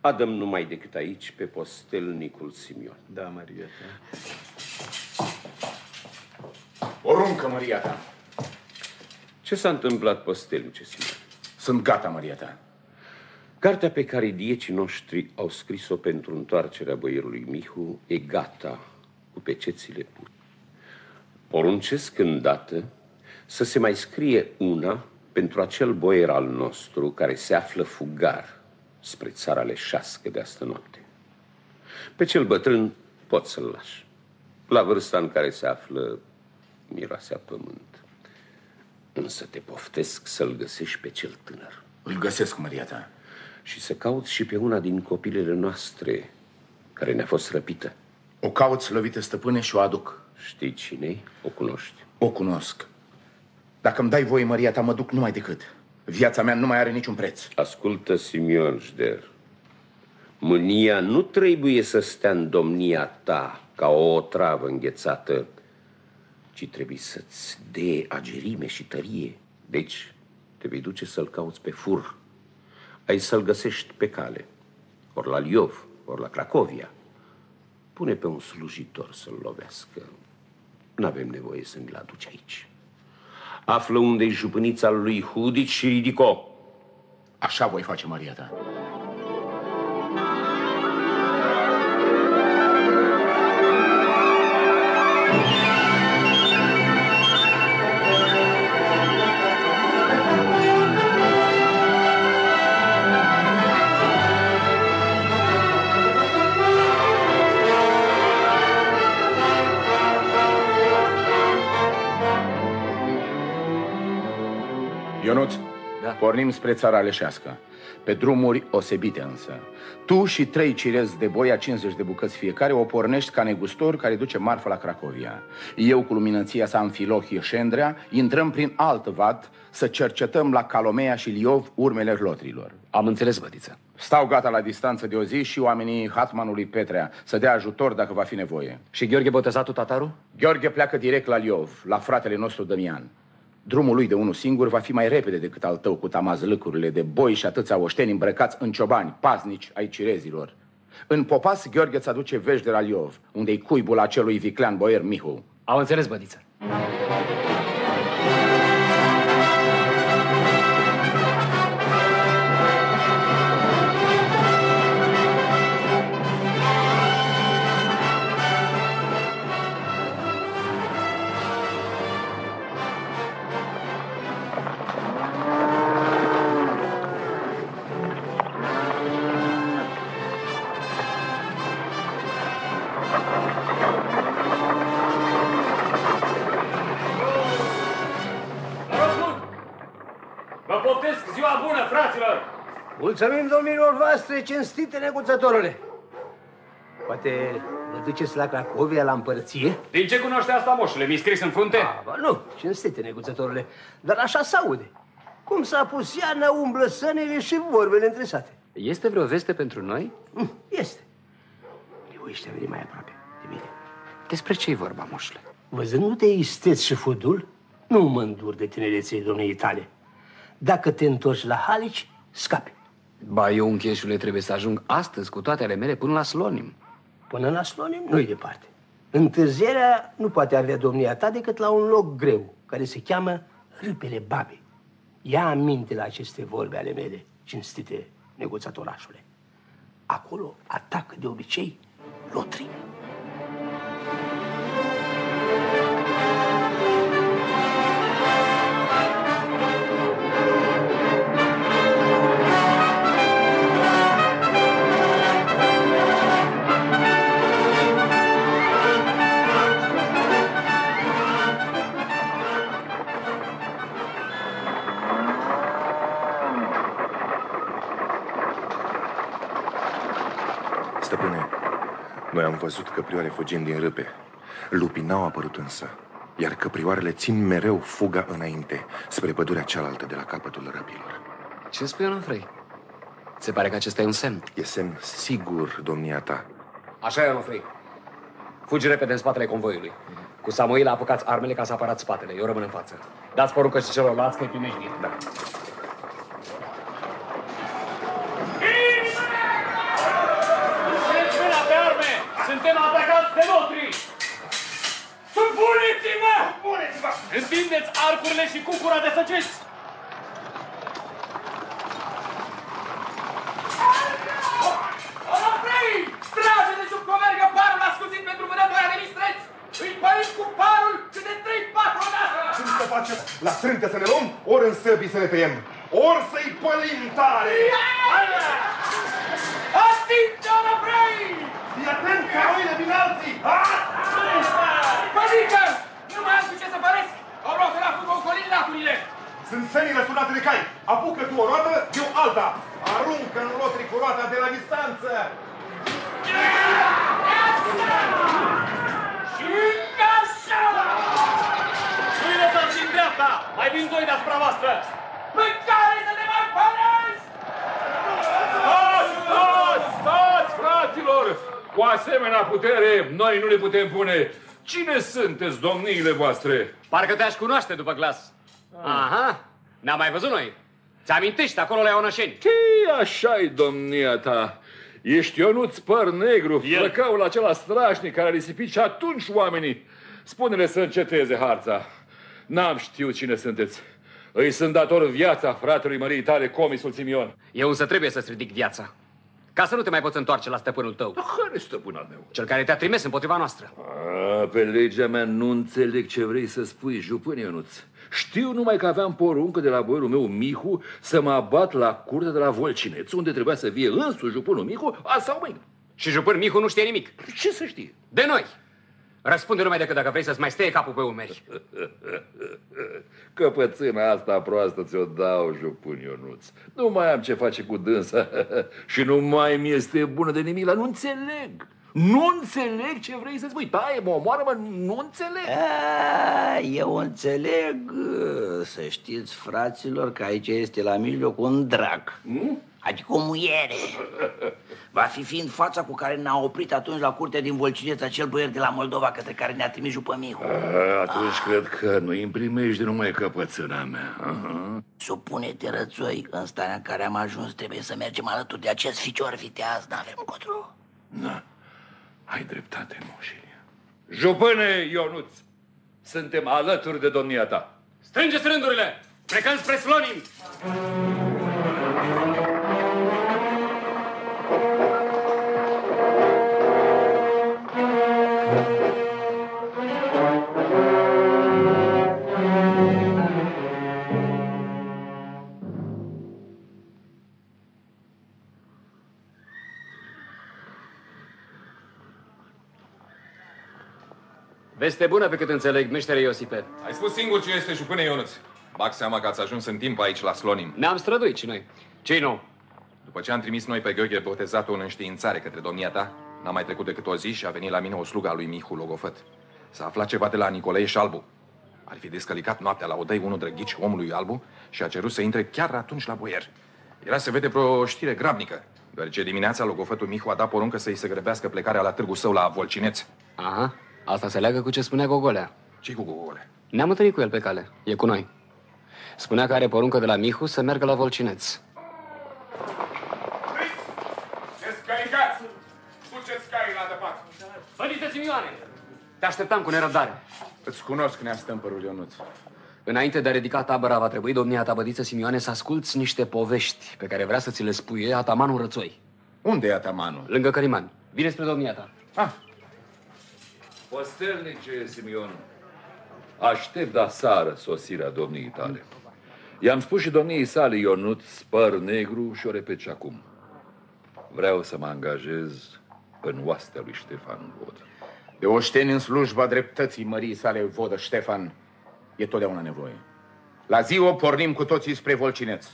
Adăm numai decât aici pe postelnicul Simion. Da, Maria ta. Poruncă, Maria ta. Ce s-a întâmplat, postelnice Simion? Sunt gata, Maria ta. Cartea pe care diecii noștri au scris-o pentru întoarcerea băierului Mihu e gata cu pecețile pute. Poruncesc îndată să se mai scrie una pentru acel boier al nostru care se află fugar spre țara leșească de astă noapte. Pe cel bătrân pot să-l lași. La vârsta în care se află miroasea pământ. Însă te poftesc să-l găsești pe cel tânăr. Îl găsesc, Maria ta. Și să cauți și pe una din copilele noastre care ne-a fost răpită. O caut slăvită stăpâne și o aduc. Știi cine O cunoști? O cunosc. Dacă îmi dai voie, Maria ta, mă duc numai decât. Viața mea nu mai are niciun preț. Ascultă, Simion Jder. Mânia nu trebuie să stea în domnia ta ca o travă înghețată, ci trebuie să-ți dea agerime și tărie. Deci, te vei duce să-l cauți pe fur. Ai să-l găsești pe cale, ori la Liov, ori la Cracovia. Pune pe un slujitor să-l lovească. N-avem nevoie să ne-l aduci aici. Află unde-i jupânița lui Hudic și ridico. Așa voi face, Maria ta. Pornim spre țara leșească. Pe drumuri osebite însă. Tu și trei cirezi de boi a 50 de bucăți fiecare o pornești ca negustor care duce marfă la Cracovia. Eu cu luminăția sa în Filohie Șendrea intrăm prin alt vat să cercetăm la Calomea și Liov urmele lotrilor. Am înțeles, bădiță. Stau gata la distanță de o zi și oamenii Hatmanului Petrea să dea ajutor dacă va fi nevoie. Și Gheorghe Botezatul Tataru? Gheorghe pleacă direct la Liov, la fratele nostru Damian. Drumul lui de unul singur va fi mai repede decât al tău cu tamazlâcurile de boi și atâția oșteni îmbrăcați în ciobani, paznici ai cirezilor. În popas, Gheorghe îți aduce vești de la Liov, unde-i cuibul acelui viclean boier Mihu. Am înțeles, bădiță. Mulțumim domnilor voastre, cinstite neguțătorule. Poate vă duceți la Cracovia, la împărăție? Din ce cunoște asta, moșule? Mi-i scris în frunte? A, ba, nu, cinstite neguțătorule, dar așa s-aude. Cum s-a pus Iana, umblă sănele și vorbele între sate. Este vreo veste pentru noi? Hm, Este. Reuiește a veni mai aproape de mine. Despre ce-i vorba, moșule? Văzându-te isteț și fudul, nu mă îndur de tinereței domniei tale. Dacă te întorci la Halici, scapi. Ba, eu, încheșule, trebuie să ajung astăzi cu toate ale mele până la Slonim. Până la Slonim nu-i departe. Întârzierea nu poate avea domnia ta decât la un loc greu, care se cheamă Râpele Babe. Ia aminte la aceste vorbe ale mele, cinstite negoțatorașule. Acolo atacă de obicei lotrii. Căprioare fugind din râpe. Lupii n-au apărut însă, iar căprioarele țin mereu fuga înainte, spre pădurea cealaltă de la capătul răpilor. Ce spui, Onofrei? Se pare că acesta e un semn. E semn sigur, domnia ta. Așa e, Onofrei. Fugi repede în spatele convoiului. Cu Samuil apucați armele ca să apărați spatele. Eu rămân în față. Dați poruncă și celorlalți că-i primești Da. Puneți mâna pe arme! Suntem atacați de lotri! Supuneți-vă! Supuneți-vă! Întindeți arcurile și cucura de săgeți! Onofrei! Trage de sub comergă parul ascuțit pentru vânătoarea de mistreți! Îi păiți cu parul câte trei-patru odată! Ce să facem? La strântă să ne luăm, ori în săbii să ne tăiem, ori să-i pălim tare! Atinge, Onofrei! Fii atent ca oile din alții! Pădică! Nu mai am cu ce să păresc! Au luat la fugă ocolind laturile! Sunt sănile sunate de cai. Apucă tu o roată, eu alta. Aruncă în lotri cu roata de la distanță. Și încă așa! Nu-i lăsați în dreapta! Mai vin doi deasupra voastră! Pe care să ne mai părăți! Stați, stați, stați, fraților! Cu asemenea putere, noi nu le putem pune. Cine sunteți, domniile voastre? Parcă te-aș cunoaște după glas. Aha, ne-am mai văzut noi. Ți-amintești acolo la Ionășeni? Ce așa-i domnia ta? Ești Ionuț păr negru, flăcăul acela strașnic care a risipit și atunci oamenii. Spune-le să înceteze harța. N-am știut cine sunteți. Îi sunt dator viața fratelui mării tale, comisul Simion. Eu însă trebuie să-ți ridic viața. Ca să nu te mai poți întoarce la stăpânul tău. Care stăpân al meu? Cel care te-a trimis împotriva noastră. A, pe legea mea nu înțeleg ce vrei să spui, jupân Ionuț. Știu numai că aveam poruncă de la boierul meu Mihu să mă abat la curtea de la Volcineț, unde trebuia să vie însuși jupânul Mihu, azi sau mâine. Și jupân Mihu nu știe nimic. Ce să știe? De noi. Răspunde numai decât dacă vrei să-ți mai steie capul pe umeri. Căpățâna asta proastă ți-o dau, jupân Ionuț. Nu mai am ce face cu dânsa și nu mai mi este bună de nimic, dar nu înțeleg. Nu înțeleg ce vrei să spui. Taie, mă omoară-mă, nu înțeleg. A, eu înțeleg, să știți, fraților, că aici este la mijloc un drac. Hmm? Adică o muiere. Va fi fiind fața cu care ne-a oprit atunci la curtea din Volcineț acel băier de la Moldova către care ne-a trimis jupă Mihu. A, atunci cred că nu îmi primești de numai căpățâna mea. Aha. Supune-te, rățoi, în starea în care am ajuns trebuie să mergem alături de acest ficior viteaz, n-avem încotro. Da, ai dreptate, moșilie. Jupâne Ionuț, suntem alături de domnia ta. Strângeți rândurile! Plecăm spre Slonim! Veste bună pe cât înțeleg, meștere Iosipe. Ai spus singur ce este jupâne Ionuț. Bag seama că ați ajuns în timp aici la Slonim. Ne-am străduit și noi. ce nou? După ce am trimis noi pe Gheorghe botezatul în înștiințare către domnia ta, n-a mai trecut decât o zi și a venit la mine o slugă a lui Mihu Logofăt. S-a aflat ceva de la Nicolae și Albu. Ar fi descălicat noaptea la odăi unul drăghici omului Albu și a cerut să intre chiar atunci la boier. Era să vede vreo știre grabnică, deoarece dimineața logofătul Mihu a dat poruncă să-i se grăbească plecarea la târgul său la Volcineț. Aha, asta se leagă cu ce spunea Gogolea. ce cu Gogolea? Ne-am întâlnit cu el pe cale. E cu noi. Spunea că are poruncă de la Mihu să meargă la Volcineț. Descălicați! Duceți caii la adăpat! Părinte Simioane! Te așteptam cu nerăbdare. Îți cunosc neastâmpărul Ionuț. Înainte de a ridica tabăra, va trebui, domnia ta, bădiță Simioane, să asculți niște povești pe care vrea să ți le spuie atamanul Rățoi. Unde e atamanul? Lângă Căriman. Vine spre domnia ta. Ah. Postelnice, Simion, aștept aseară sosirea domniei tale. I-am spus și domniei sale Ionut, spăr negru și o repet și acum. Vreau să mă angajez în oastea lui Ștefan Vod. De oșteni în slujba dreptății mării sale vodă Ștefan e totdeauna nevoie. La zi o pornim cu toții spre Volcineț.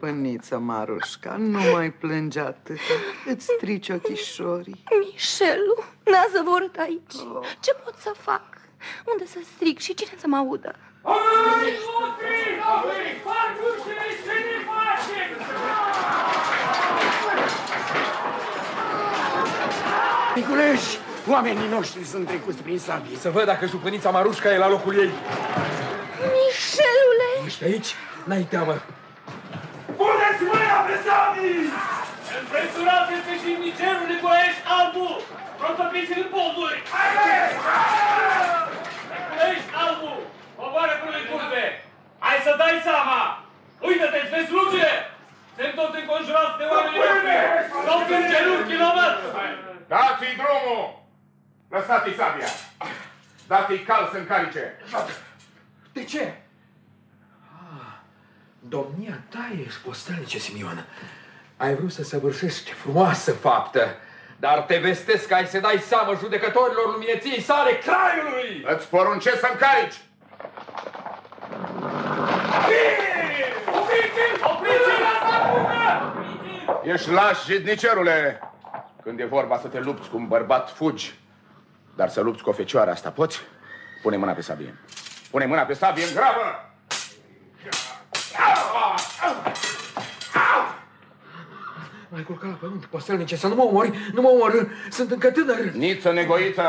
Jupănița Marușca, nu mai plânge atât. Îți strici ochișorii. Mișelu, n-a zăvorât aici. Ce pot să fac? Unde să strig și cine să mă audă? Niculeș, oamenii noștri sunt trecuți prin sabie. Să văd dacă jupânița Marușca e la locul ei. Mișelule! Ești aici? N-ai teamă. Puneți mâna pe sabii! Împresurat este și micerul Nicolești Albu, protopiți în poduri! Nicolești Albu, coboară până în curte! Hai să dai seama! Uită-te, îți vezi slugile! Sunt toți înconjurați de oameni noștri! Sau sunt genunchi în omăt! Dați-i drumul! Lăsați-i sabia! Dați-i cal să încarice! De ce? Ah, domnia ta ești postelnice, Simionă. Ai vrut să săvârșești frumoasă faptă, dar te vestesc că ai să dai seamă judecătorilor lumineției sale craiului! Îți poruncesc să încarici! Opriți-l! Opriți-l! Ești laș, jidnicerule! Când e vorba să te lupți cu un bărbat, fugi. Dar să lupți cu o fecioară, asta poți? Pune mâna pe sabie. Pune mâna pe sabie în gravă! Mai culca la pământ, postelnice, să nu mă omori, nu mă omori, sunt încă tânăr. Niță negoiță!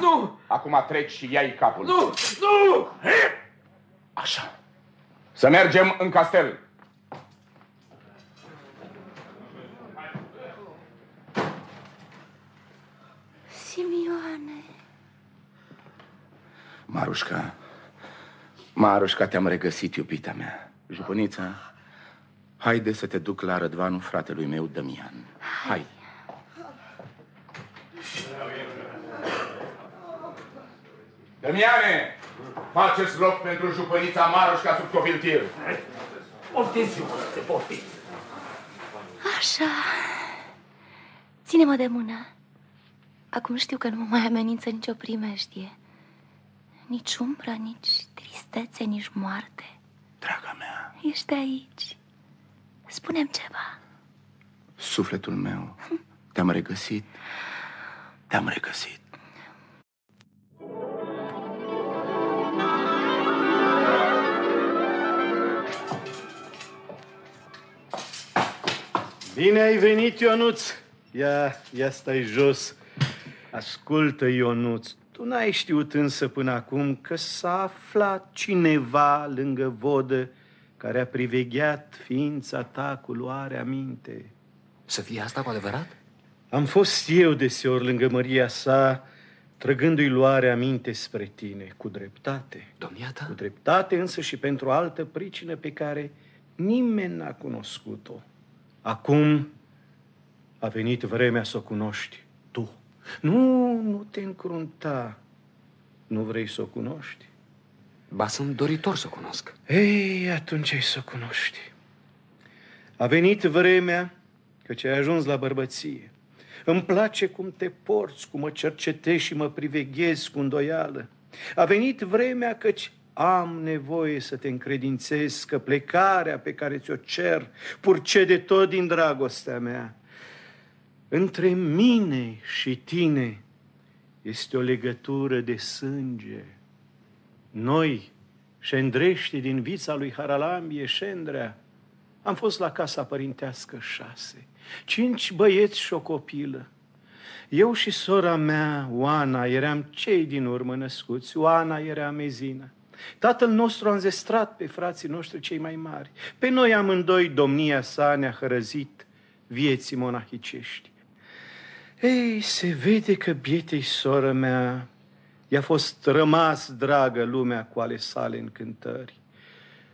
Nu! Acum treci și ia-i capul. Nu! Nu! Așa. Să mergem în castel. Simioane, Marușca, Marușca, te-am regăsit, iubita mea. Jupânița, haide să te duc la Rădvanul fratelui meu, Damian. Hai. Damiane, faceți loc pentru jupânița Marușca sub copiltir. Poftiți, jupănățe, poftiți. așa. Ține-mă de mână. Acum știu că nu mă mai amenință nicio primejdie. Nici umbră, nici tristețe, nici moarte. Draga mea. Ești aici. Spune-mi ceva. Sufletul meu, te-am regăsit. Te-am regăsit. Bine ai venit, Ionuț. Ia, ia stai jos. Ascultă, Ionuț, tu n-ai știut însă până acum că s-a aflat cineva lângă vodă care a privegheat ființa ta cu luarea minte. Să fie asta cu adevărat? Am fost eu deseori lângă Maria sa, trăgându-i luare aminte spre tine, cu dreptate. Domniata? Cu dreptate însă și pentru o altă pricină pe care nimeni n-a cunoscut-o. Acum a venit vremea să o cunoști tu. Nu, nu te încrunta. Nu vrei să o cunoști? Ba, sunt doritor să o cunosc. Ei, atunci ai să o cunoști. A venit vremea căci ai ajuns la bărbăție. Îmi place cum te porți, cum mă cercetezi și mă priveghezi cu îndoială. A venit vremea căci am nevoie să te încredințez că plecarea pe care ți-o cer purcede tot din dragostea mea. Între mine și tine este o legătură de sânge. Noi, șendrește din vița lui Haralambie, șendrea, am fost la casa părintească șase, cinci băieți și o copilă. Eu și sora mea, Oana, eram cei din urmă născuți. Oana era mezină. Tatăl nostru a înzestrat pe frații noștri cei mai mari. Pe noi amândoi domnia sa ne-a hărăzit vieții monahicești. Ei, se vede că bietei soră mea i-a fost rămas dragă lumea cu ale sale încântări.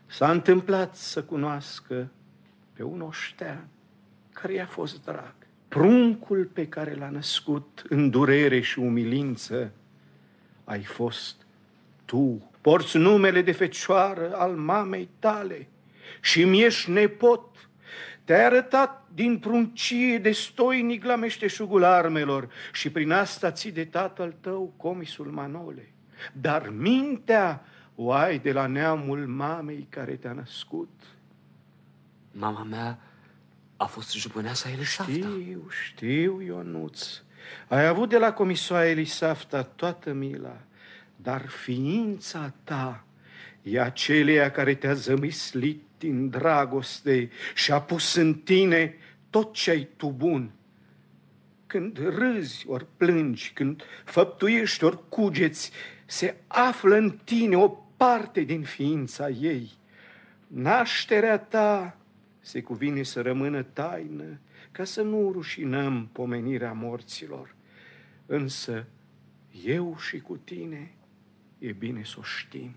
S-a întâmplat să cunoască pe un oștean care i-a fost drag. Pruncul pe care l-a născut în durere și umilință ai fost tu. Porți numele de fecioară al mamei tale și mi ești nepot. Te-ai arătat din pruncie de stoinic la meșteșugul armelor și prin asta ții de tatăl tău comisul Manole. Dar mintea o ai de la neamul mamei care te-a născut. Mama mea a fost jupâneasa Elisafta. Știu, știu, Ionuț. Ai avut de la comisoa Elisafta toată mila, dar ființa ta e aceleia care te-a zămislit din dragoste și a pus în tine tot ce ai tu bun. Când râzi ori plângi, când făptuiești ori cugeți, se află în tine o parte din ființa ei. Nașterea ta se cuvine să rămână taină, ca să nu rușinăm pomenirea morților. Însă eu și cu tine e bine să o știm.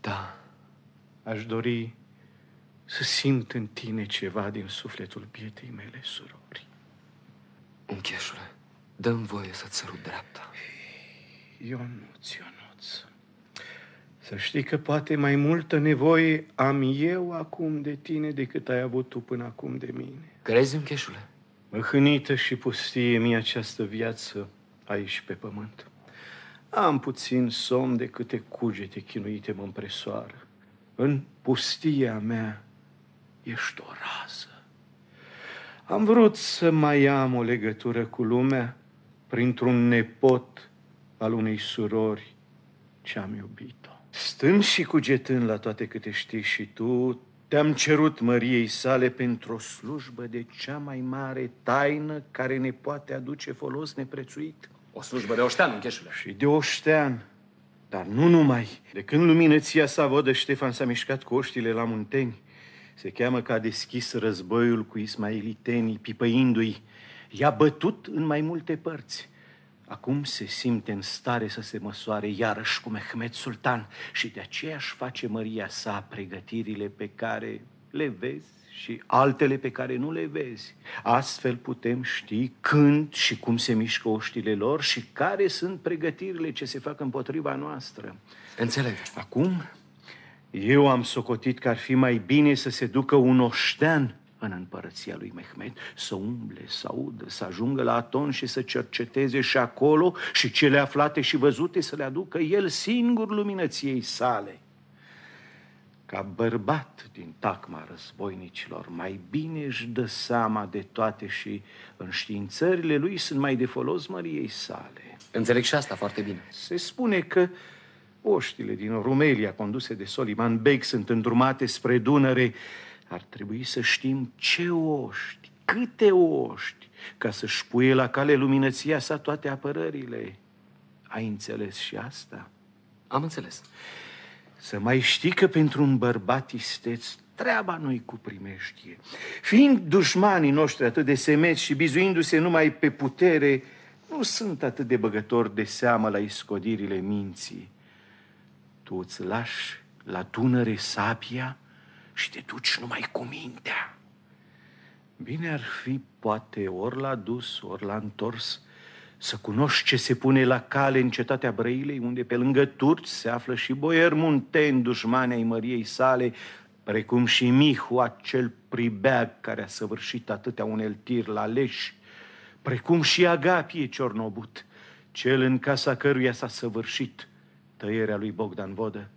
Da. Aș dori să simt în tine ceva din sufletul bietei mele surori. Uncheșule, dă-mi voie să-ți sărut dreapta. Ionuț, Ionuț, să știi că poate mai multă nevoie am eu acum de tine decât ai avut tu până acum de mine. Crezi, Uncheșule? Măhânită și pustie mi această viață aici pe pământ. Am puțin somn de câte cugete chinuite mă împresoară. În pustia mea ești o rază. Am vrut să mai am o legătură cu lumea printr-un nepot al unei surori ce am iubit-o. Stând și cugetând la toate câte știi și tu, te-am cerut Măriei sale pentru o slujbă de cea mai mare taină care ne poate aduce folos neprețuit. O slujbă de oștean, Uncheșule. Și de oștean, dar nu numai. De când luminăția sa vodă Ștefan s-a mișcat cu oștile la munteni, se cheamă că a deschis războiul cu ismailitenii, pipăindu-i. I-a bătut în mai multe părți. Acum se simte în stare să se măsoare iarăși cu Mehmed Sultan și de aceea își face măria sa pregătirile pe care le vezi și altele pe care nu le vezi. Astfel putem ști când și cum se mișcă oștile lor și care sunt pregătirile ce se fac împotriva noastră. Înțeleg. Acum, eu am socotit că ar fi mai bine să se ducă un oștean în împărăția lui Mehmed, să umble, să audă, să ajungă la Aton și să cerceteze și acolo și cele aflate și văzute să le aducă el singur luminăției sale. Ca bărbat din tacma războinicilor, mai bine își dă seama de toate și înștiințările lui sunt mai de folos măriei sale. Înțeleg și asta foarte bine. Se spune că oștile din Rumelia, conduse de Soliman Beg, sunt îndrumate spre Dunăre. Ar trebui să știm ce oști, câte oști, ca să-și puie la cale luminăția sa toate apărările. Ai înțeles și asta? Am înțeles. Să mai știi că pentru un bărbat isteț treaba nu-i cu primeștie. Fiind dușmanii noștri atât de semeți și bizuindu-se numai pe putere, nu sunt atât de băgător de seamă la iscodirile minții. Tu îți lași la Dunăre sabia și te duci numai cu mintea. Bine ar fi, poate, ori la dus, ori la întors, să cunoști ce se pune la cale în cetatea Brăilei, unde pe lângă turci se află și boier munten, dușmane ai măriei sale, precum și Mihu, acel pribeag care a săvârșit atâtea uneltiri la leși, precum și Agapie Ciornobut, cel în casa căruia s-a săvârșit tăierea lui Bogdan Vodă.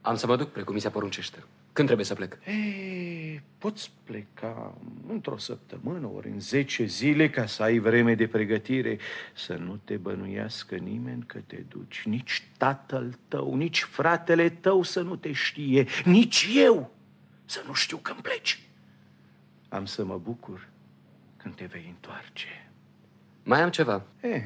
Am să mă duc, precum mi se poruncește. Când trebuie să plec? Ei, poți pleca într-o săptămână, ori în zece zile, ca să ai vreme de pregătire, să nu te bănuiască nimeni că te duci, nici tatăl tău, nici fratele tău să nu te știe, nici eu să nu știu când pleci. Am să mă bucur când te vei întoarce. Mai am ceva. Eh,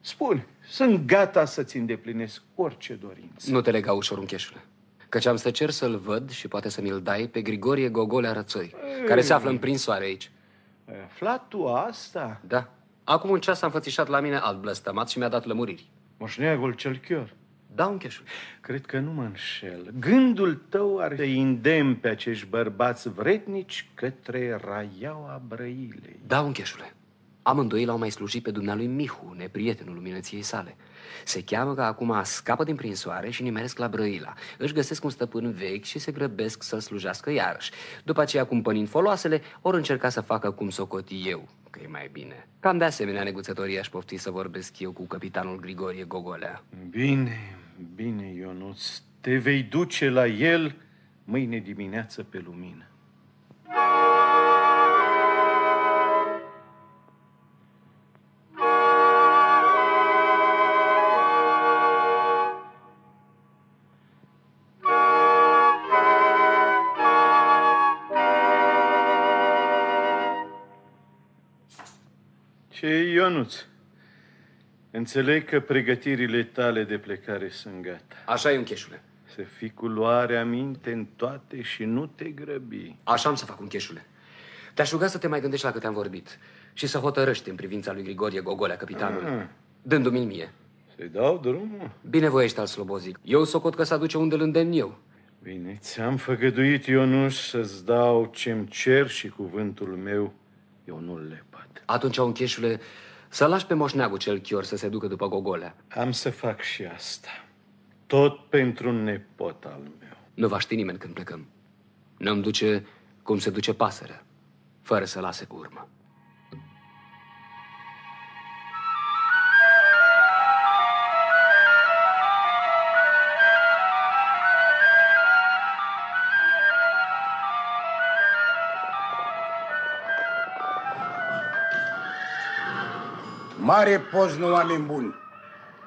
spune, sunt gata să-ți îndeplinesc orice dorință. Nu te lega ușor, uncheșule. Căci am să cer să-l văd și poate să mi-l dai pe Grigorie Gogolea Rățoi, care se află în prinsoare aici. Ai aflat tu asta? Da. Acum un ceas a înfățișat la mine alt blăstămat și mi-a dat lămuriri. Moșneagul cel chior. Da, uncheșul. Cred că nu mă înșel. Gândul tău ar să îndemn pe acești bărbați vrednici către raiaua Brăilei. Da, uncheșule. Amândoi l-au mai slujit pe dumnealui Mihu, neprietenul luminăției sale. Se cheamă că acum scapă din prinsoare și nimeresc la Brăila. Își găsesc un stăpân vechi și se grăbesc să-l slujească iarăși. După aceea, cumpănind foloasele, ori încerca să facă cum socoti eu, că e mai bine. Cam de asemenea neguțătorii aș pofti să vorbesc eu cu capitanul Grigorie Gogolea. Bine, bine, Ionuț. Te vei duce la el mâine dimineață pe lumină. Ce Ionuț? Înțeleg că pregătirile tale de plecare sunt gata. Așa e, uncheșule. Să fii cu luarea minte în toate și nu te grăbi. Așa am să fac, uncheșule. Te-aș ruga să te mai gândești la câte am vorbit și să hotărăști în privința lui Grigorie Gogolea, capitanul, Ah. dându-mi mie. Să-i dau drumul? Binevoiește al slobozic. Eu socot că s-a duce unde îl îndemn eu. Bine, ți-am făgăduit, Ionuș, să-ți dau ce-mi cer și cuvântul meu eu nu le pat. Atunci, uncheșule, să lași pe moșneagul cel chior să se ducă după Gogolea. Am să fac și asta. Tot pentru un nepot al meu. Nu va ști nimeni când plecăm. Ne-am duce cum se duce pasărea, fără să lase cu urmă. Mare poznă, oameni buni.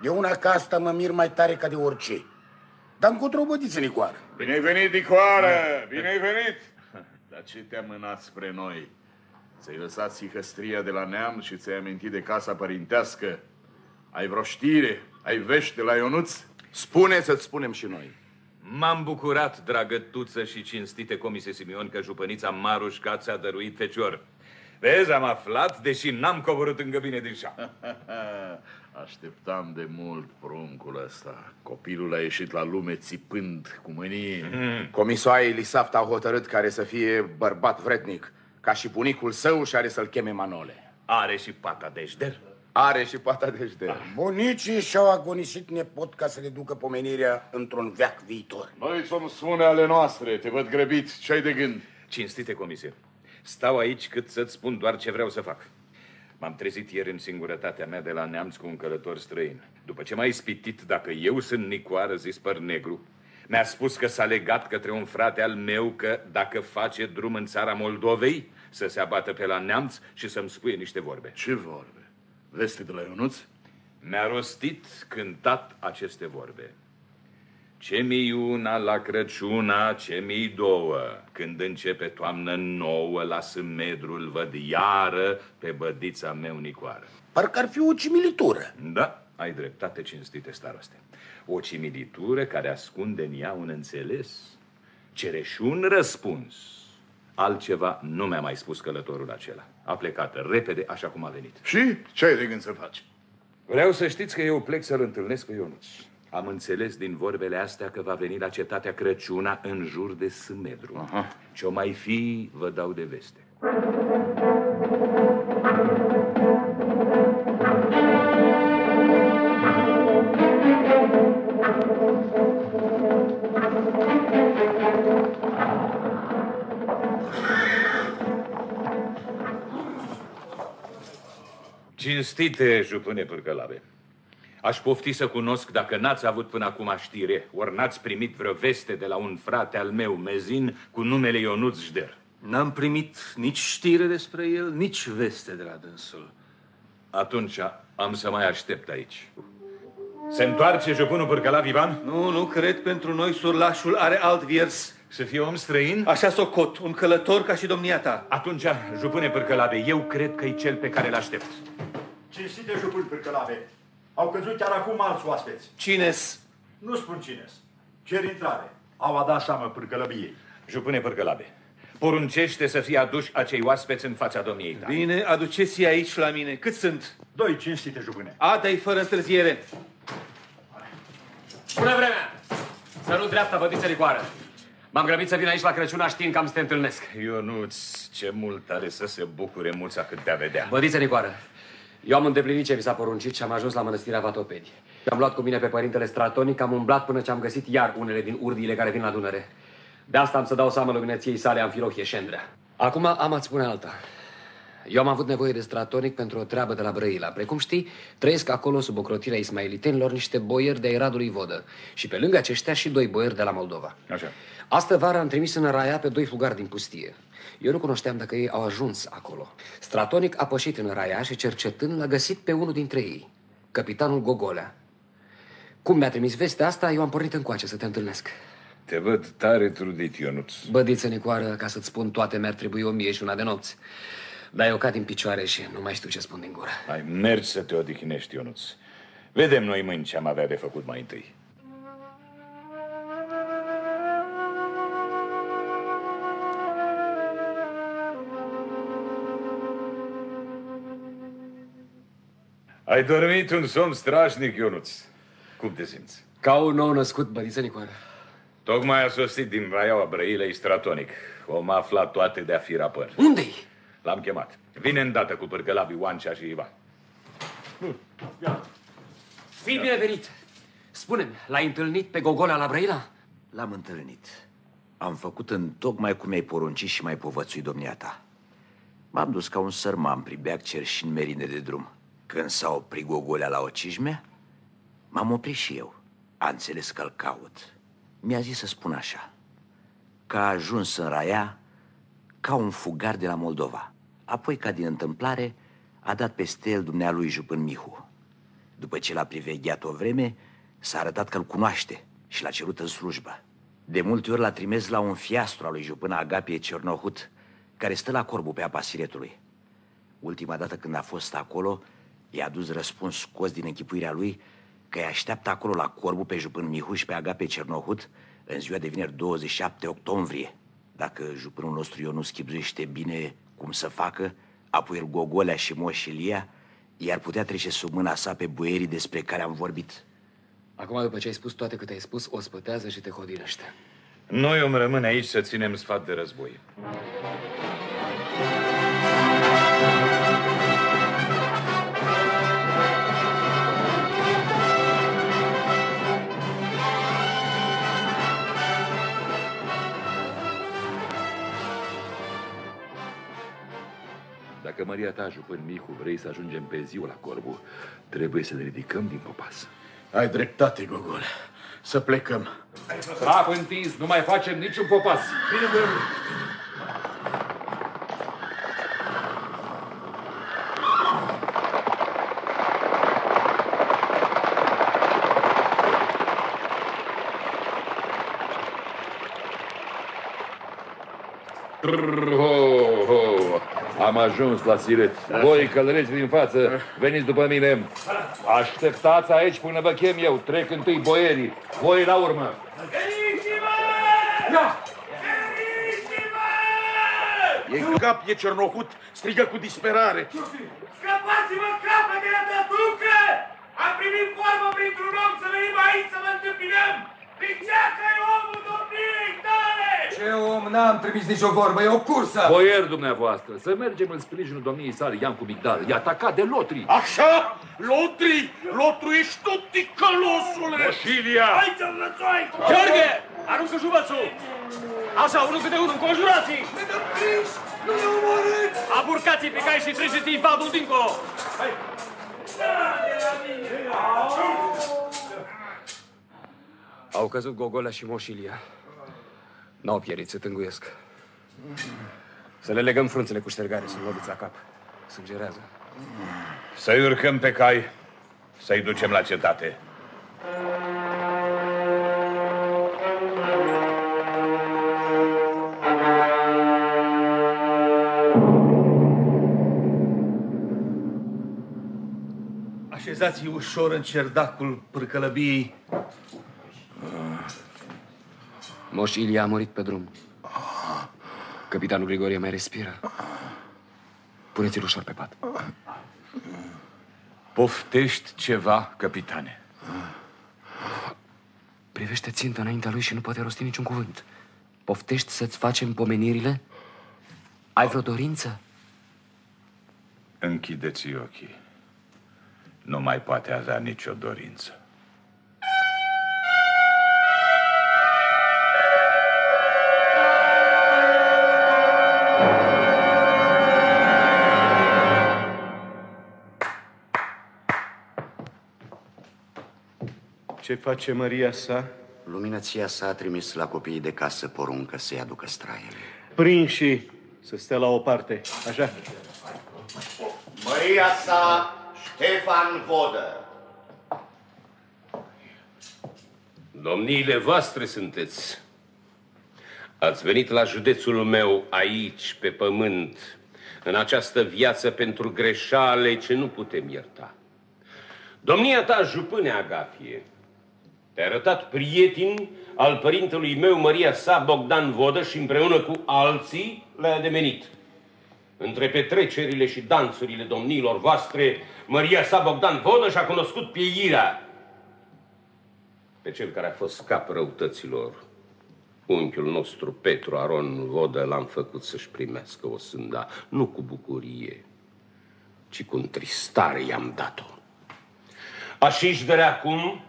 De una ca asta mă mir mai tare ca de orice. Dar încotro bădiță, Nicoară. Bine ai venit, Nicoară! Bine ai venit! Dar ce te-a mânat spre noi? Ți-ai lăsat sihăstria de la neam și ți-ai amintit de casa părintească? Ai vreo știre? Ai vești de la Ionuț? Spune să-ți spunem și noi. M-am bucurat, dragă tuță și cinstite comise Simion, că jupănița Marușca ți-a dăruit fecior. Vezi, am aflat, deși n-am coborât încă bine din șa. Așteptam de mult pruncul ăsta. Copilul a ieșit la lume țipând cu mânie. Mm. Comisoaii Lisafta au hotărât care să fie bărbat vrednic, ca și bunicul său și are să-l cheme Manole. Are și pata deșder? Are și pata deșder. Bunicii și-au agonisit nepot ca să le ducă pomenirea într-un veac viitor. Noi ți spune ale noastre, te văd grăbit, ce ai de gând? Cinstite comisie, stau aici cât să-ți spun doar ce vreau să fac. M-am trezit ieri în singurătatea mea de la neamț cu un călător străin. După ce m-a ispitit dacă eu sunt Nicoară, zis păr negru, mi-a spus că s-a legat către un frate al meu că dacă face drum în țara Moldovei, să se abată pe la neamț și să-mi spuie niște vorbe. Ce vorbe? Veste de la Ionuț? Mi-a rostit cântat aceste vorbe. Ce mi una la Crăciuna, ce mi două, când începe toamnă nouă, la sâmedrul văd iară pe bădița meu Nicoară. Parcă ar fi o cimilitură. Da, ai dreptate, cinstite staroste. O cimilitură care ascunde în ea un înțeles, cereș și un răspuns. Altceva nu mi-a mai spus călătorul acela. A plecat repede așa cum a venit. Și ce ai de gând să faci? Vreau să știți că eu plec să-l întâlnesc pe Ionuț. Am înțeles din vorbele astea că va veni la cetatea Crăciuna în jur de Sâmedru. Ce-o mai fi, vă dau de veste. Cinstite, jupâne pârcălave, aș pofti să cunosc dacă n-ați avut până acum știre, ori n-ați primit vreo veste de la un frate al meu, Mezin, cu numele Ionuț Jder. N-am primit nici știre despre el, nici veste de la dânsul. Atunci am să mai aștept aici. Se întoarce jupânul pârcălav Ivan? Nu, nu cred pentru noi surlașul are alt viers. Să fie om străin? Așa socot, un călător ca și domnia ta. Atunci, jupâne pârcălave, eu cred că e cel pe care l-aștept. Cinstite jupâni pârcălave, au căzut chiar acum alți oaspeți. Cine-s? Nu spun cine Cer intrare. Au a dat seamă pârcălăbiei. Jupâne pârcălave, poruncește să fie aduși acei oaspeți în fața domniei tale. Bine, aduceți-i aici la mine. Cât sunt? Doi cinstite jupâne. Ada-i fără întârziere. Bună vremea! Să nu dreapta, bădiță licoară. M-am grăbit să vin aici la Crăciun, știind că am să te întâlnesc. Ionuț, ce mult are să se bucure mulța cât te-a vedea. Bădiță licoară, eu am îndeplinit ce mi s-a poruncit și am ajuns la mănăstirea Vatopedi. Am luat cu mine pe părintele Stratonic, am umblat până ce am găsit iar unele din urdiile care vin la Dunăre. De asta am să dau seama luminăției sale Amfilohie Șendrea. Acum am ați spune alta. Eu am avut nevoie de stratonic pentru o treabă de la Brăila. Precum știi, trăiesc acolo sub ocrotirea ismailitenilor niște boieri de Iradului Vodă. Și pe lângă aceștia și doi boieri de la Moldova. Așa. Astă vară am trimis în Raia pe doi fugari din pustie. Eu nu cunoșteam dacă ei au ajuns acolo. Stratonic a pășit în Raia și cercetând l-a găsit pe unul dintre ei, capitanul Gogolea. Cum mi-a trimis vestea asta, eu am pornit încoace să te întâlnesc. Te văd tare trudit, Ionuț. Bădiță, Nicoară, ca să-ți spun toate, mi-ar trebui o mie și una de nopți. Dar eu cad din picioare și nu mai știu ce spun din gură. Hai, mergi să te odihnești, Ionuț. Vedem noi mâini ce am avea de făcut mai întâi. Ai dormit un somn strașnic, Ionuț. Cum te simți? Ca un nou născut, bădiță Nicoară. Tocmai a sosit din Raiaua Brăilei Stratonic. Om a aflat toate de-a fi rapăr. Unde-i? L-am chemat. Vine îndată cu pârcălabii Oancea și Ivan. Fii binevenit. Spune-mi, l-ai întâlnit pe Gogola la Brăila? L-am întâlnit. Am făcut în tocmai cum mi-ai poruncit și mai povățui domnia ta. M-am dus ca un sărman pribeac cerșind merine de drum. Când s-a oprit Gogolea la o cijme, m-am oprit și eu. A înțeles că-l caut. Mi-a zis să spun așa, că a ajuns în Raia ca un fugar de la Moldova. Apoi, ca din întâmplare, a dat peste el dumnealui Jupân Mihu. După ce l-a privegheat o vreme, s-a arătat că-l cunoaște și l-a cerut în slujbă. De multe ori l-a trimis la un fiastru al lui Jupân Agapie Cernohut, care stă la corbu pe apa Siretului. Ultima dată când a fost acolo, i-a dus răspuns scos din închipuirea lui că îi așteaptă acolo la corbu pe Jupân Mihuș și pe Agape Cernohut în ziua de vineri 27 octombrie. Dacă jupânul nostru Ionus chipzuiește bine cum să facă, apoi el Gogolea și Moșilia, i-ar putea trece sub mâna sa pe buierii despre care am vorbit. Acum, după ce ai spus toate câte ai spus, o spătează și te hodinește. Noi om rămâne aici să ținem sfat de război. Dacă Maria ta, jupân Mihu, vrei să ajungem pe ziua la Corbu, trebuie să ne ridicăm din popas. Ai dreptate, Gogol. Să plecăm. Cap întins, nu mai facem niciun popas. Bine, băi. Ajuns la Siret. Voi călăreți din față, veniți după mine. Așteptați aici până vă chem eu. Trec întâi boierii. Voi la urmă. E în cap, e cernohut, strigă cu disperare. Scăpați-vă capetele de ducă! Am primit formă printr-un om să venim aici să vă întâmpinăm! Piceacă e omul domniei tale! Ce om, n-am trimis nicio vorbă, e o cursă! Boier dumneavoastră, să mergem în sprijinul domniei sale Ian cu Migdal. E atacat de lotri. Așa? Lotri? Lotru ești tot ticălosule! Moșilia! Hai să vă Gheorghe, aruncă juvățul! Așa, unul câte unul, înconjurați-i! Nu ne omorâți! Aburcați-i pe cai și treceți-i vadul dincolo! Hai! Au căzut Gogolea și Moșilia. N-au pierit, se tânguiesc. Să le legăm frunțele cu ștergare, să-l loviți la cap. Sângerează. Să-i urcăm pe cai, să-i ducem la cetate. Așezați ușor în cerdacul pârcălăbiei. Moș Ilia a murit pe drum. Capitanul Grigorie mai respiră. Puneți-l ușor pe pat. Poftești ceva, capitane? Privește țintă înaintea lui și nu poate rosti niciun cuvânt. Poftești să-ți facem pomenirile? Ai vreo dorință? Închideți ochii. Nu mai poate avea nicio dorință. Ce face Maria sa? Luminăția sa a trimis la copiii de casă poruncă să-i aducă straiele. Prinși să stea la o parte. Așa? Măria sa, Ștefan Vodă. Domniile voastre sunteți. Ați venit la județul meu aici, pe pământ, în această viață pentru greșale ce nu putem ierta. Domnia ta, jupâne Agafie, te-a arătat prieten al părintelui meu, Maria sa, Bogdan Vodă, și împreună cu alții le-a ademenit. Între petrecerile și dansurile domniilor voastre, Maria sa, Bogdan Vodă, și-a cunoscut pieirea pe cel care a fost cap răutăților. Unchiul nostru, Petru Aron Vodă, l-am făcut să-și primească o sânda, nu cu bucurie, ci cu întristare i-am dat-o. Așa de acum,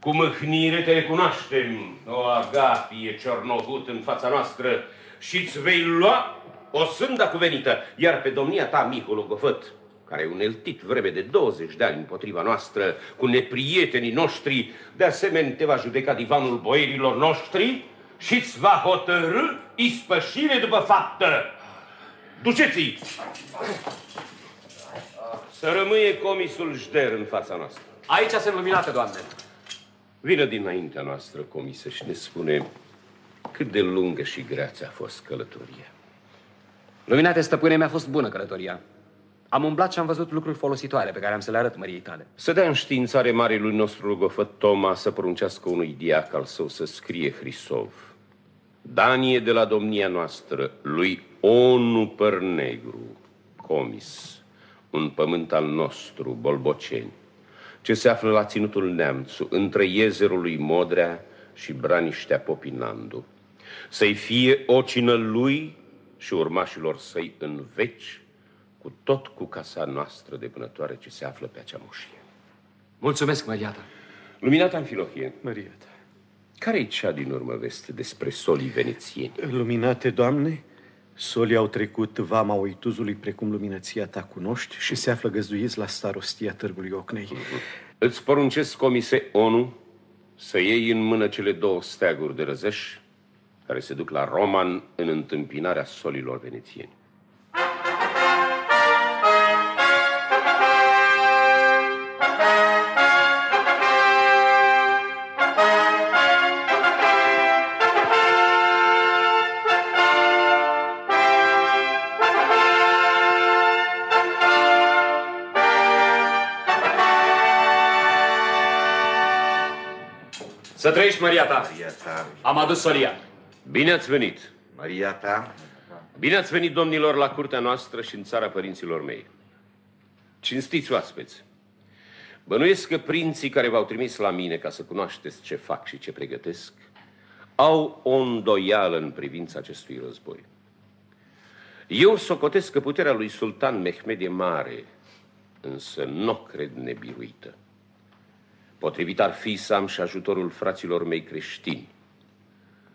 cu mâhnire te recunoaștem, o Agapie Ciornogut în fața noastră și îți vei lua o sânda cuvenită, iar pe domnia ta, Mihu Logofăt, care e uneltit vreme de 20 de ani împotriva noastră, cu neprietenii noștri, de asemenea te va judeca divanul boierilor noștri și îți va hotărâ ispășire după faptă. Duceți-i! Să rămâie comisul Jder în fața noastră. Aici sunt luminate, doamne. Vină dinaintea noastră, comisă, și ne spune cât de lungă și grea ți-a fost călătoria. Luminate, stăpâne, mi-a fost bună călătoria. Am umblat și am văzut lucruri folositoare pe care am să le arăt măriei tale. Să dea înștiințare marelui nostru rugăfăt Toma să poruncească unui diac al său să scrie Hrisov. Danie de la domnia noastră, lui Onu Părnegru, comis, un pământ al nostru, Bolboceni, ce se află la ținutul Neamțu, între iezerul lui Modrea și Braniștea Popinandu. Să-i fie ocină lui și urmașilor săi în veci, cu tot cu casa noastră de vânătoare ce se află pe acea moșie. Mulțumesc, Mariata. Luminata Anfilohie, Mariata. care-i cea din urmă veste despre solii venețieni? Luminate, Doamne, solii au trecut vama Oituzului precum luminăția ta cunoști și se află găzduiți la starostia Târgului Ocnei. Îți poruncesc, comise ONU, să iei în mână cele două steaguri de răzăș care se duc la Roman în întâmpinarea solilor venețieni. Să trăiești, Maria ta. Maria ta. Am adus solia. Bine ați venit! Maria ta. Bine ați venit, domnilor, la curtea noastră și în țara părinților mei. Cinstiți oaspeți! Bănuiesc că prinții care v-au trimis la mine ca să cunoașteți ce fac și ce pregătesc, au o îndoială în privința acestui război. Eu socotesc că puterea lui Sultan Mehmed e mare, însă nu cred nebiruită. Potrivit ar fi să am și ajutorul fraților mei creștini.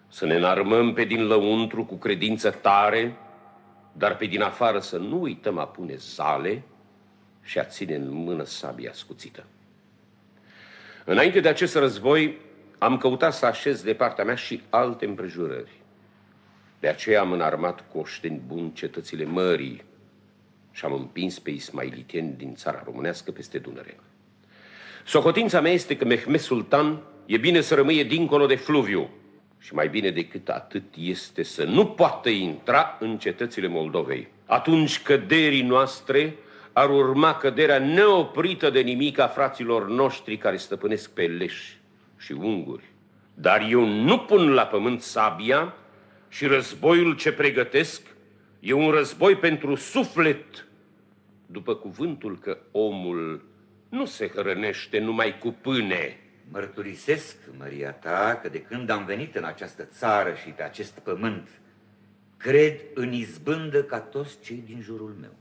Să ne înarmăm pe din lăuntru cu credință tare, dar pe din afară să nu uităm a pune zale și a ține în mână sabia scuțită. Înainte de acest război, am căutat să așez de partea mea și alte împrejurări. De aceea am înarmat cu oșteni buni cetățile mării și am împins pe ismailitieni din țara românească peste Dunăre. Socotința mea este că Mehmed Sultan e bine să rămâie dincolo de fluviu și mai bine decât atât este să nu poată intra în cetățile Moldovei. Atunci căderii noastre ar urma căderea neoprită de nimic a fraților noștri care stăpânesc pe leși și unguri. Dar eu nu pun la pământ sabia și războiul ce pregătesc e un război pentru suflet, după cuvântul că omul nu se hrănește numai cu pâine. Mărturisesc, Maria ta, că de când am venit în această țară și pe acest pământ, cred în izbândă ca toți cei din jurul meu.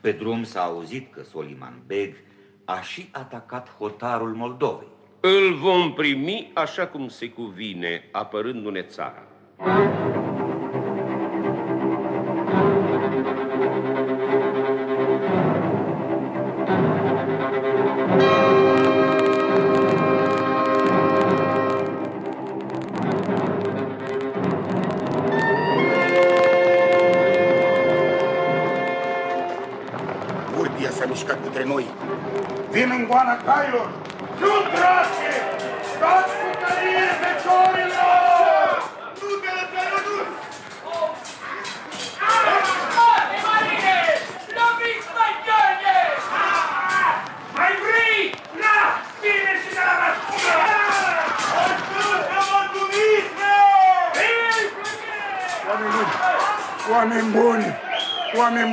Pe drum s-a auzit că Soliman Beg a și atacat hotarul Moldovei. Îl vom primi așa cum se cuvine, apărându-ne țara. Urdia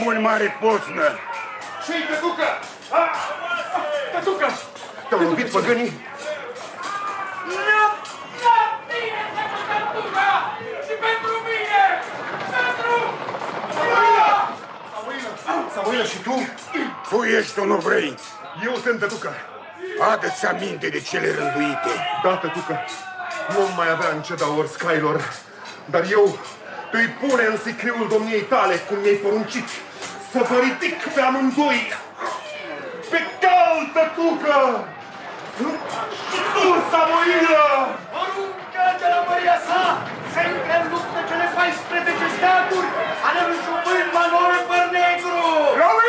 oameni buni, mare posnă. Și-i tătucă! Tătucă! Te-au lovit păgânii? Și pentru mine! Pentru... Samuilă, și tu? Tu ești sau nu vrei? Eu sunt tătucă. Adă-ți aminte de cele rânduite. Da, tătucă. Nu mai avea în ce da ori Skylar. Dar eu îi pune în sicriul domniei tale, cum mi-ai poruncit, să vă ridic pe amândoi. Pe cal, tătucă! Și tu, Samuilă! Poruncă de la măria sa să intre în luptă cele 14 steaguri ale lui Jupân Manol Bărnegru! Loviți fruntea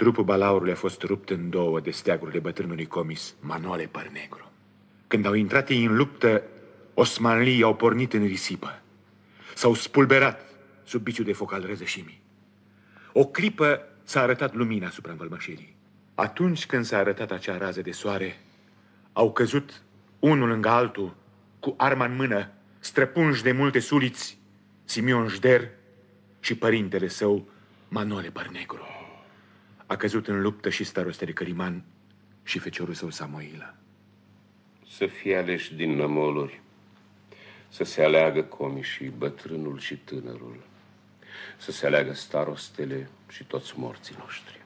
trupul balaurului a fost rupt în două de steagurile bătrânului comis, Manole Părnegru. Când au intrat ei în luptă, osmanlii au pornit în risipă. S-au spulberat sub biciul de foc al răzășimii. O clipă s-a arătat lumina asupra învălmășirii. Atunci când s-a arătat acea rază de soare, au căzut unul lângă altul, cu arma în mână, străpunși de multe suliți, Simion Jder și părintele său, Manole Părnegru. A căzut în luptă și starostele Căriman și feciorul său Samoila. Să fie aleși din nămoluri, să se aleagă comișii, bătrânul și tânărul, să se aleagă starostele și toți morții noștri.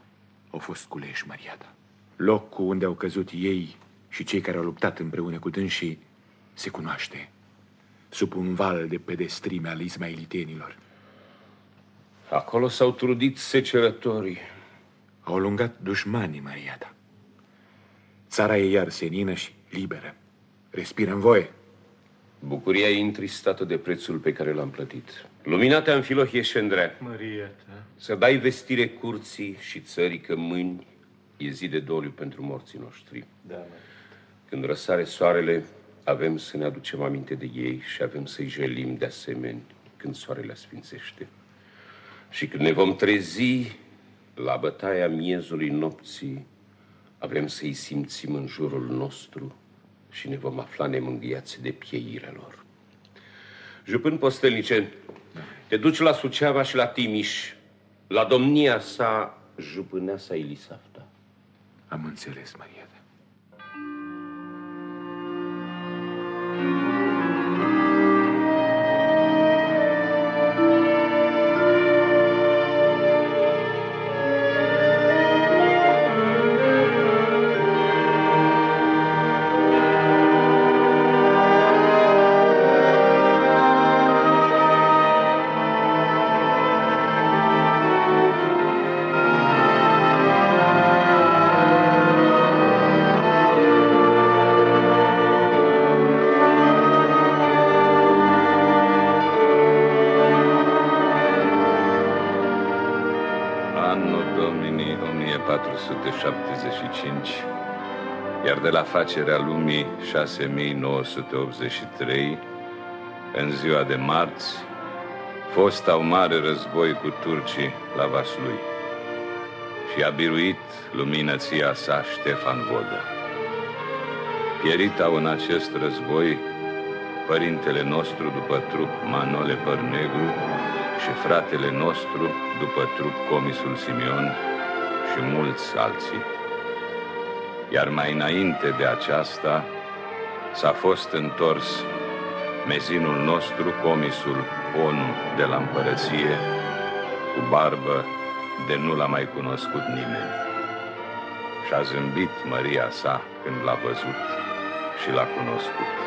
Au fost culeși, Mariata. Locul unde au căzut ei și cei care au luptat împreună cu dânsii se cunoaște sub un val de pedestrime al ismailitenilor. Acolo s-au trudit secerătorii. Au lungat dușmanii, Mariata. Țara e iar senină și liberă. Respiră în voie. Bucuria e întristată de prețul pe care l-am plătit. Luminate Amfilohie Șendrea, Maria ta. să dai vestire curții și țării că mâini e zi de doliu pentru morții noștri. Da, Când răsare soarele, avem să ne aducem aminte de ei și avem să-i jelim de asemenea când soarele asfințește. Și când ne vom trezi la bătaia miezului nopții, avem să-i simțim în jurul nostru și ne vom afla nemângâiați de pieirea lor. Jupân postelnice, te duci la Suceava și la Timiș, la domnia sa, jupâneasa Elisafta. Am înțeles, Maria. Iar de la facerea lumii 6983, în ziua de marți, fosta un mare război cu turcii la Vaslui și a biruit luminăția sa Ștefan Vodă. Pieritau în acest război părintele nostru după trup Manole Părnegru și fratele nostru după trup Comisul Simion și mulți alții. Iar mai înainte de aceasta s-a fost întors mezinul nostru, comisul ONU de la împărăție, cu barbă de nu l-a mai cunoscut nimeni. Și a zâmbit Maria sa când l-a văzut și l-a cunoscut.